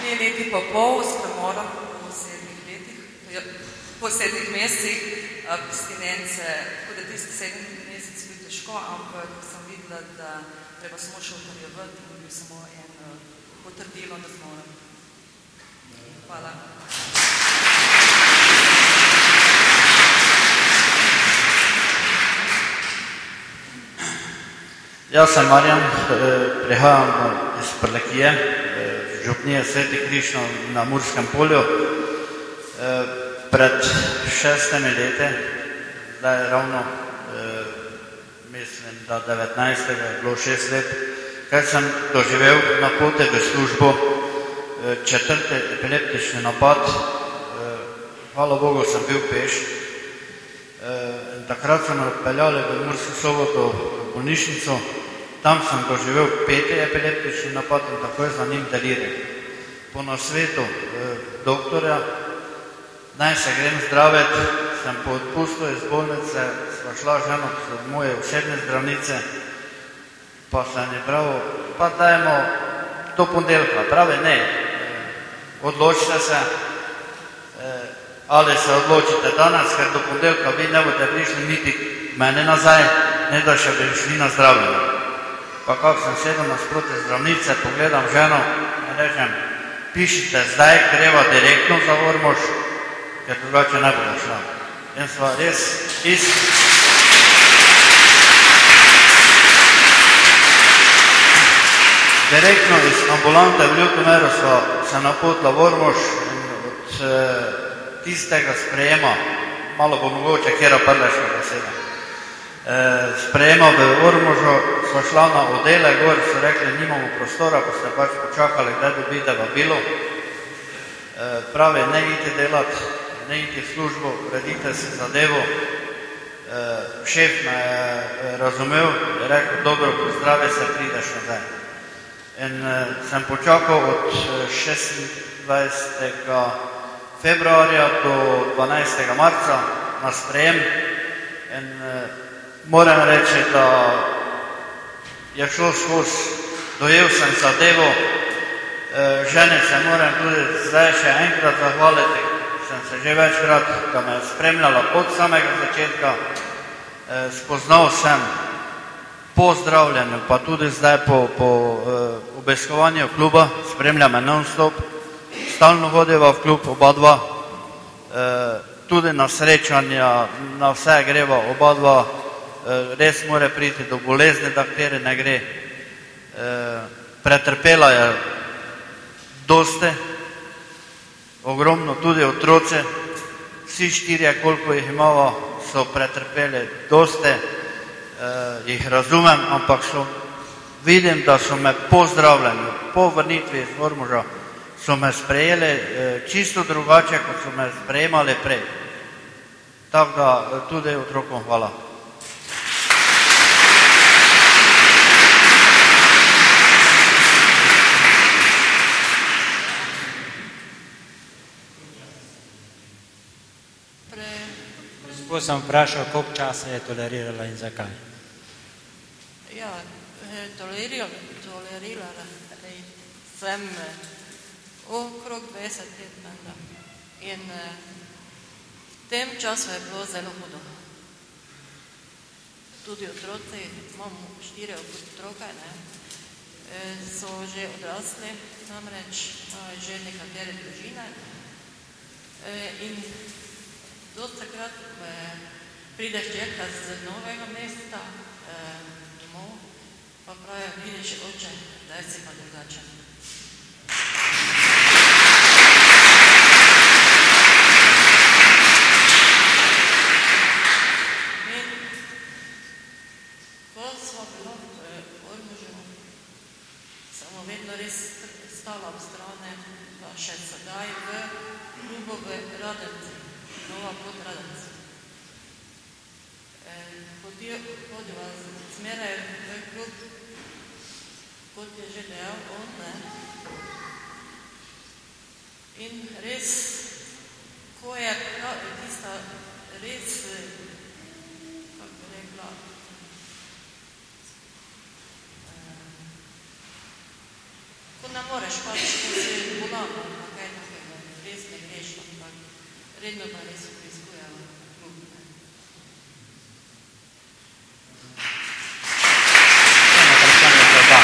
S8: Dve leti pa pol s premorom po sedmih letih, ja, po sedmih mesecih abstinence, tako da tisti sedmi mesec bil težko, ampak sem videla, da treba samo še utrjevati in bil samo en eh, potrdilo, da zmorem. Hvala.
S10: Jaz sem Marjan, eh, prihajam iz Prlekije, eh, župnije Sveti Križ na, Murskem polju. Eh, Pred šestimi leti, zdaj je ravno, mislim, da 19. je bilo šest let, kaj sem doživel na poti v službo, četrti epileptični napad, hvala Bogu sem bil peš, takrat so me odpeljali v Mursko soboto v bolnišnico, tam sem doživel peti epileptični napad in takoj za njim deliril. Po nasvetu eh, doktorja, naj se grem zdraviti, sem po odpustu iz bolnice, sva šla ženo od moje osebne zdravnice, pa sem je prav, pa dajmo do ponedeljka, pravi ne, eh, odločite se, eh, ali se odločite danes, ker do ponedeljka vi ne boste prišli niti k meni nazaj, ne da še bi šli na zdravljenje. Pa kako sem sedel nasproti zdravnice, pogledam ženo in rečem, pišite zdaj, greva direktno za Ormož, ker drugače ne bodo šla. In sva res iz... Direktno iz ambulante v Ljutomeru sva se napotila v Ormož in od eh, tistega sprejema, malo bo mogoče kjera prleška beseda, eh, sprejema v Ormožu, sva šla na odele gor, so rekli, nimamo prostora, ko ste pač počakali, kdaj dobite vabilo. Eh, pravi, ne idite delat, ne idite v službo, uredite si zadevo. Eh, šef me je eh, razumel, je rekel, dobro, pozdravi se, prideš nazaj. In eh, sem počakal od eh, 26 februarja do 12. marca na sprejem in eh, moram reči, da je šlo skozi, dojel sem zadevo, eh, ženi se moram tudi zdaj še enkrat zahvaliti, sem se že večkrat, da me je spremljala od samega začetka, eh, spoznal sem po zdravljenju, pa tudi zdaj po, po eh, obiskovanju kluba, spremlja me non-stop, stalno hodiva v klub, oba dva, eh, tudi na srečanja, na vse greva, oba dva, res more priti do bolezni, da kateri ne gre. Eh, pretrpela je doste, ogromno tudi otroce, vsi štirje, koliko jih imamo, so pretrpeli doste, eh, jih razumem, ampak so, vidim, da so me po zdravljenju, po vrnitvi iz Ormoža, so me sprejeli eh, čisto drugače, kot so me sprejemali prej. Tako da eh, tudi otrokom hvala.
S7: Gospod sem vprašal, koliko časa je tolerirala in zakaj.
S11: Ja, eh, tolerirala, tolerirala sem eh, okrog 20 let menda. In eh, v tem času je bilo zelo hudo. Tudi otroci, imam štiri otroke, ne, eh, so že odrasli, namreč imajo že nekatere družine. Eh, in dostakrat me pride hčerka z novega mesta eh, domov, pa pravijo, vidiš oče, daj si pa drugačen. Res stala ob strane, pa še sedaj v klubu v Radenci, Nova pot Radenci. Hodiva zmeraj v klub, kot je že dejal on, ne, res, ko je prav, tista res, kako bi rekla, eh, ko ne moreš pač, ko si bolan ali pa kaj takega, res ne greš, ampak redno pa res
S7: oba.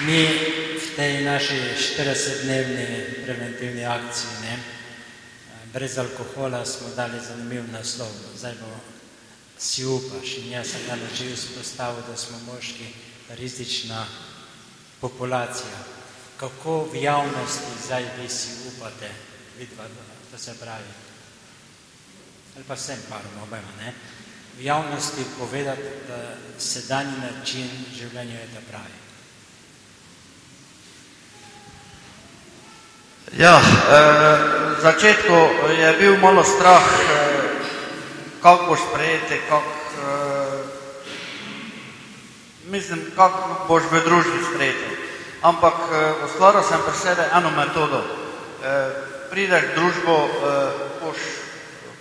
S7: Mi v tej naši 40-dnevni preventivni akciji, ne, brez alkohola smo dali zanimiv naslov. Zdaj bo si upaš in jaz sem danes že izpostavil, da smo moški rizična populacija. Kako v javnosti zdaj vi si upate, vidva, to se pravi, ali pa vsem parom obema, ne? v javnosti povedati, da sedanji način življenja je ta pravi.
S10: Ja, eh, v začetku je bil malo strah, eh, kako boš sprejeti, kako, eh, mislim, kako boš v družbi sprejeti. Ampak eh, ustvaril sem pri sebi eno metodo. Eh, prideš v družbo, eh, boš,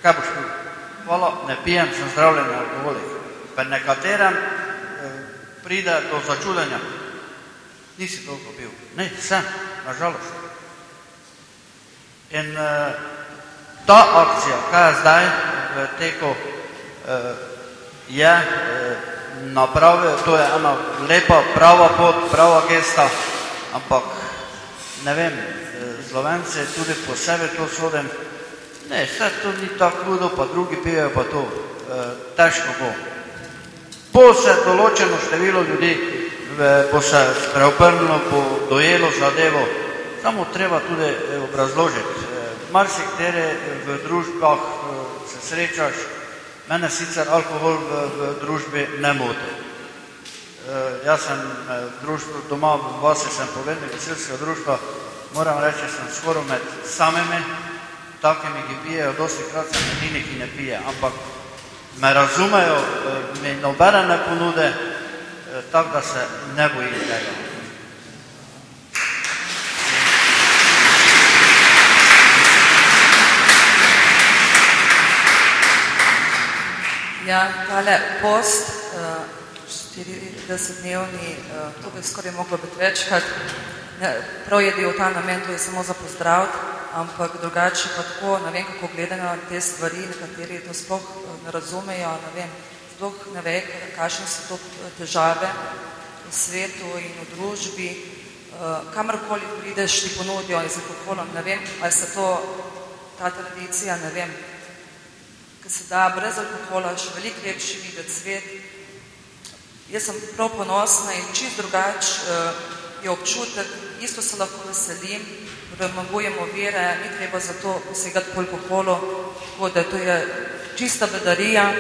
S10: kaj boš pil? Hvala, ne pijem, sem zdravljen alkoholik. Pri nekaterem eh, pride do začudenja. Nisi toliko pil. Ne, sem, nažalost. In uh, ta akcija, kaj je zdaj v teku, uh, je napravil, to je ena lepa, prava pot, prava gesta, ampak ne vem, uh, Slovenci tudi po sebi to sodim, ne, vse to ni tako hudo, pa drugi pijejo pa to, uh, težko bo. Bo se določeno število ljudi, v, bo se preobrnilo, bo dojelo zadevo, samo treba tudi eh, obrazložiti. Eh, Marsikateri v družbah eh, se srečaš, mene sicer alkohol v, v družbi ne moti. Jaz sem v družbi doma, v vasi sem povedal, gasilska družba, moram reči, sem skoraj med samimi, takimi, ki pijejo, dosti krat sem edini, ki ne pije, ampak me razumejo, mi nobene ne ponude, tako da se ne bojim tega.
S8: Ja, tale post, uh, 40-dnevni, uh, to bi skoraj moglo biti večkrat. Prav je bil ta namen, to je samo za pozdrav, ampak drugače pa tako, ne vem, kako gledajo te stvari, nekateri to sploh eh, ne razumejo, ne vem, sploh ne ve, kakšne so to težave v svetu in v družbi. Uh, kamorkoli prideš, ti ponudijo z alkoholom, ne vem, ali se to, ta tradicija, ne vem, ki se da brez alkohola še veliko lepši videti svet. Jaz sem prav ponosna in čist drugač uh, je občutek, isto se lahko veselim, premagujemo vere, ni treba za to posegati po alkoholu, tako da to je čista bedarija,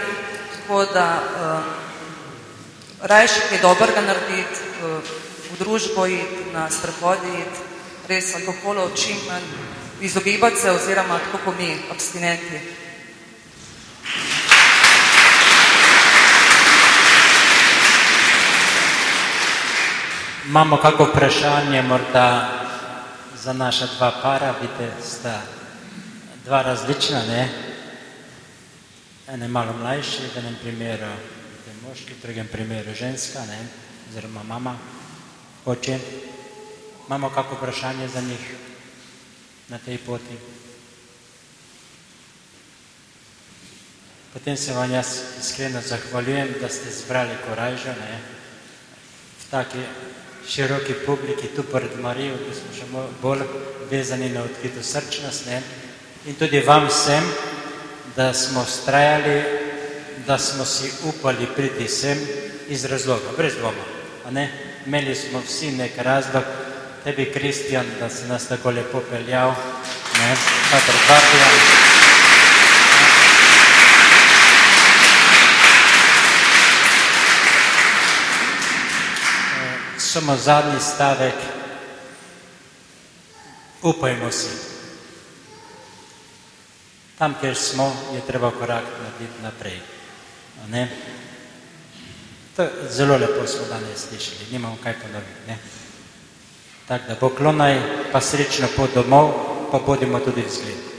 S8: tako da uh, rajše kaj dobrega narediti, uh, v družbo iti, na sprehodi iti, res alkoholov čim manj, izogibati se oziroma tako kot mi, abstinenti.
S7: Imamo kako vprašanje morda za naša dva para, vidite, sta dva različna, ne? En je malo mlajši, v enem primeru je moški, v drugem primeru ženska, ne? oziroma mama, oče. Imamo kako vprašanje za njih na tej poti? Potem se vam jaz iskreno zahvaljujem, da ste zbrali korajžo, ne? v taki široki publiki tu pred Marijo, da smo še bolj vezani na odkrito srčnost. Ne? In tudi vam vsem, da smo vztrajali, da smo si upali priti sem iz razloga, brez dvoma. Imeli smo vsi nek razlog, tebi Kristjan, da si nas tako lepo peljal, ne? Pater Fabijan. Samo zadnji stavek. Upajmo si. Tam, kjer smo, je treba korak narediti naprej. Ne? To zelo lepo smo danes slišali, nimamo kaj ponoviti. Tako da poklonaj pa srečno pot domov, pa bodimo tudi vzgled.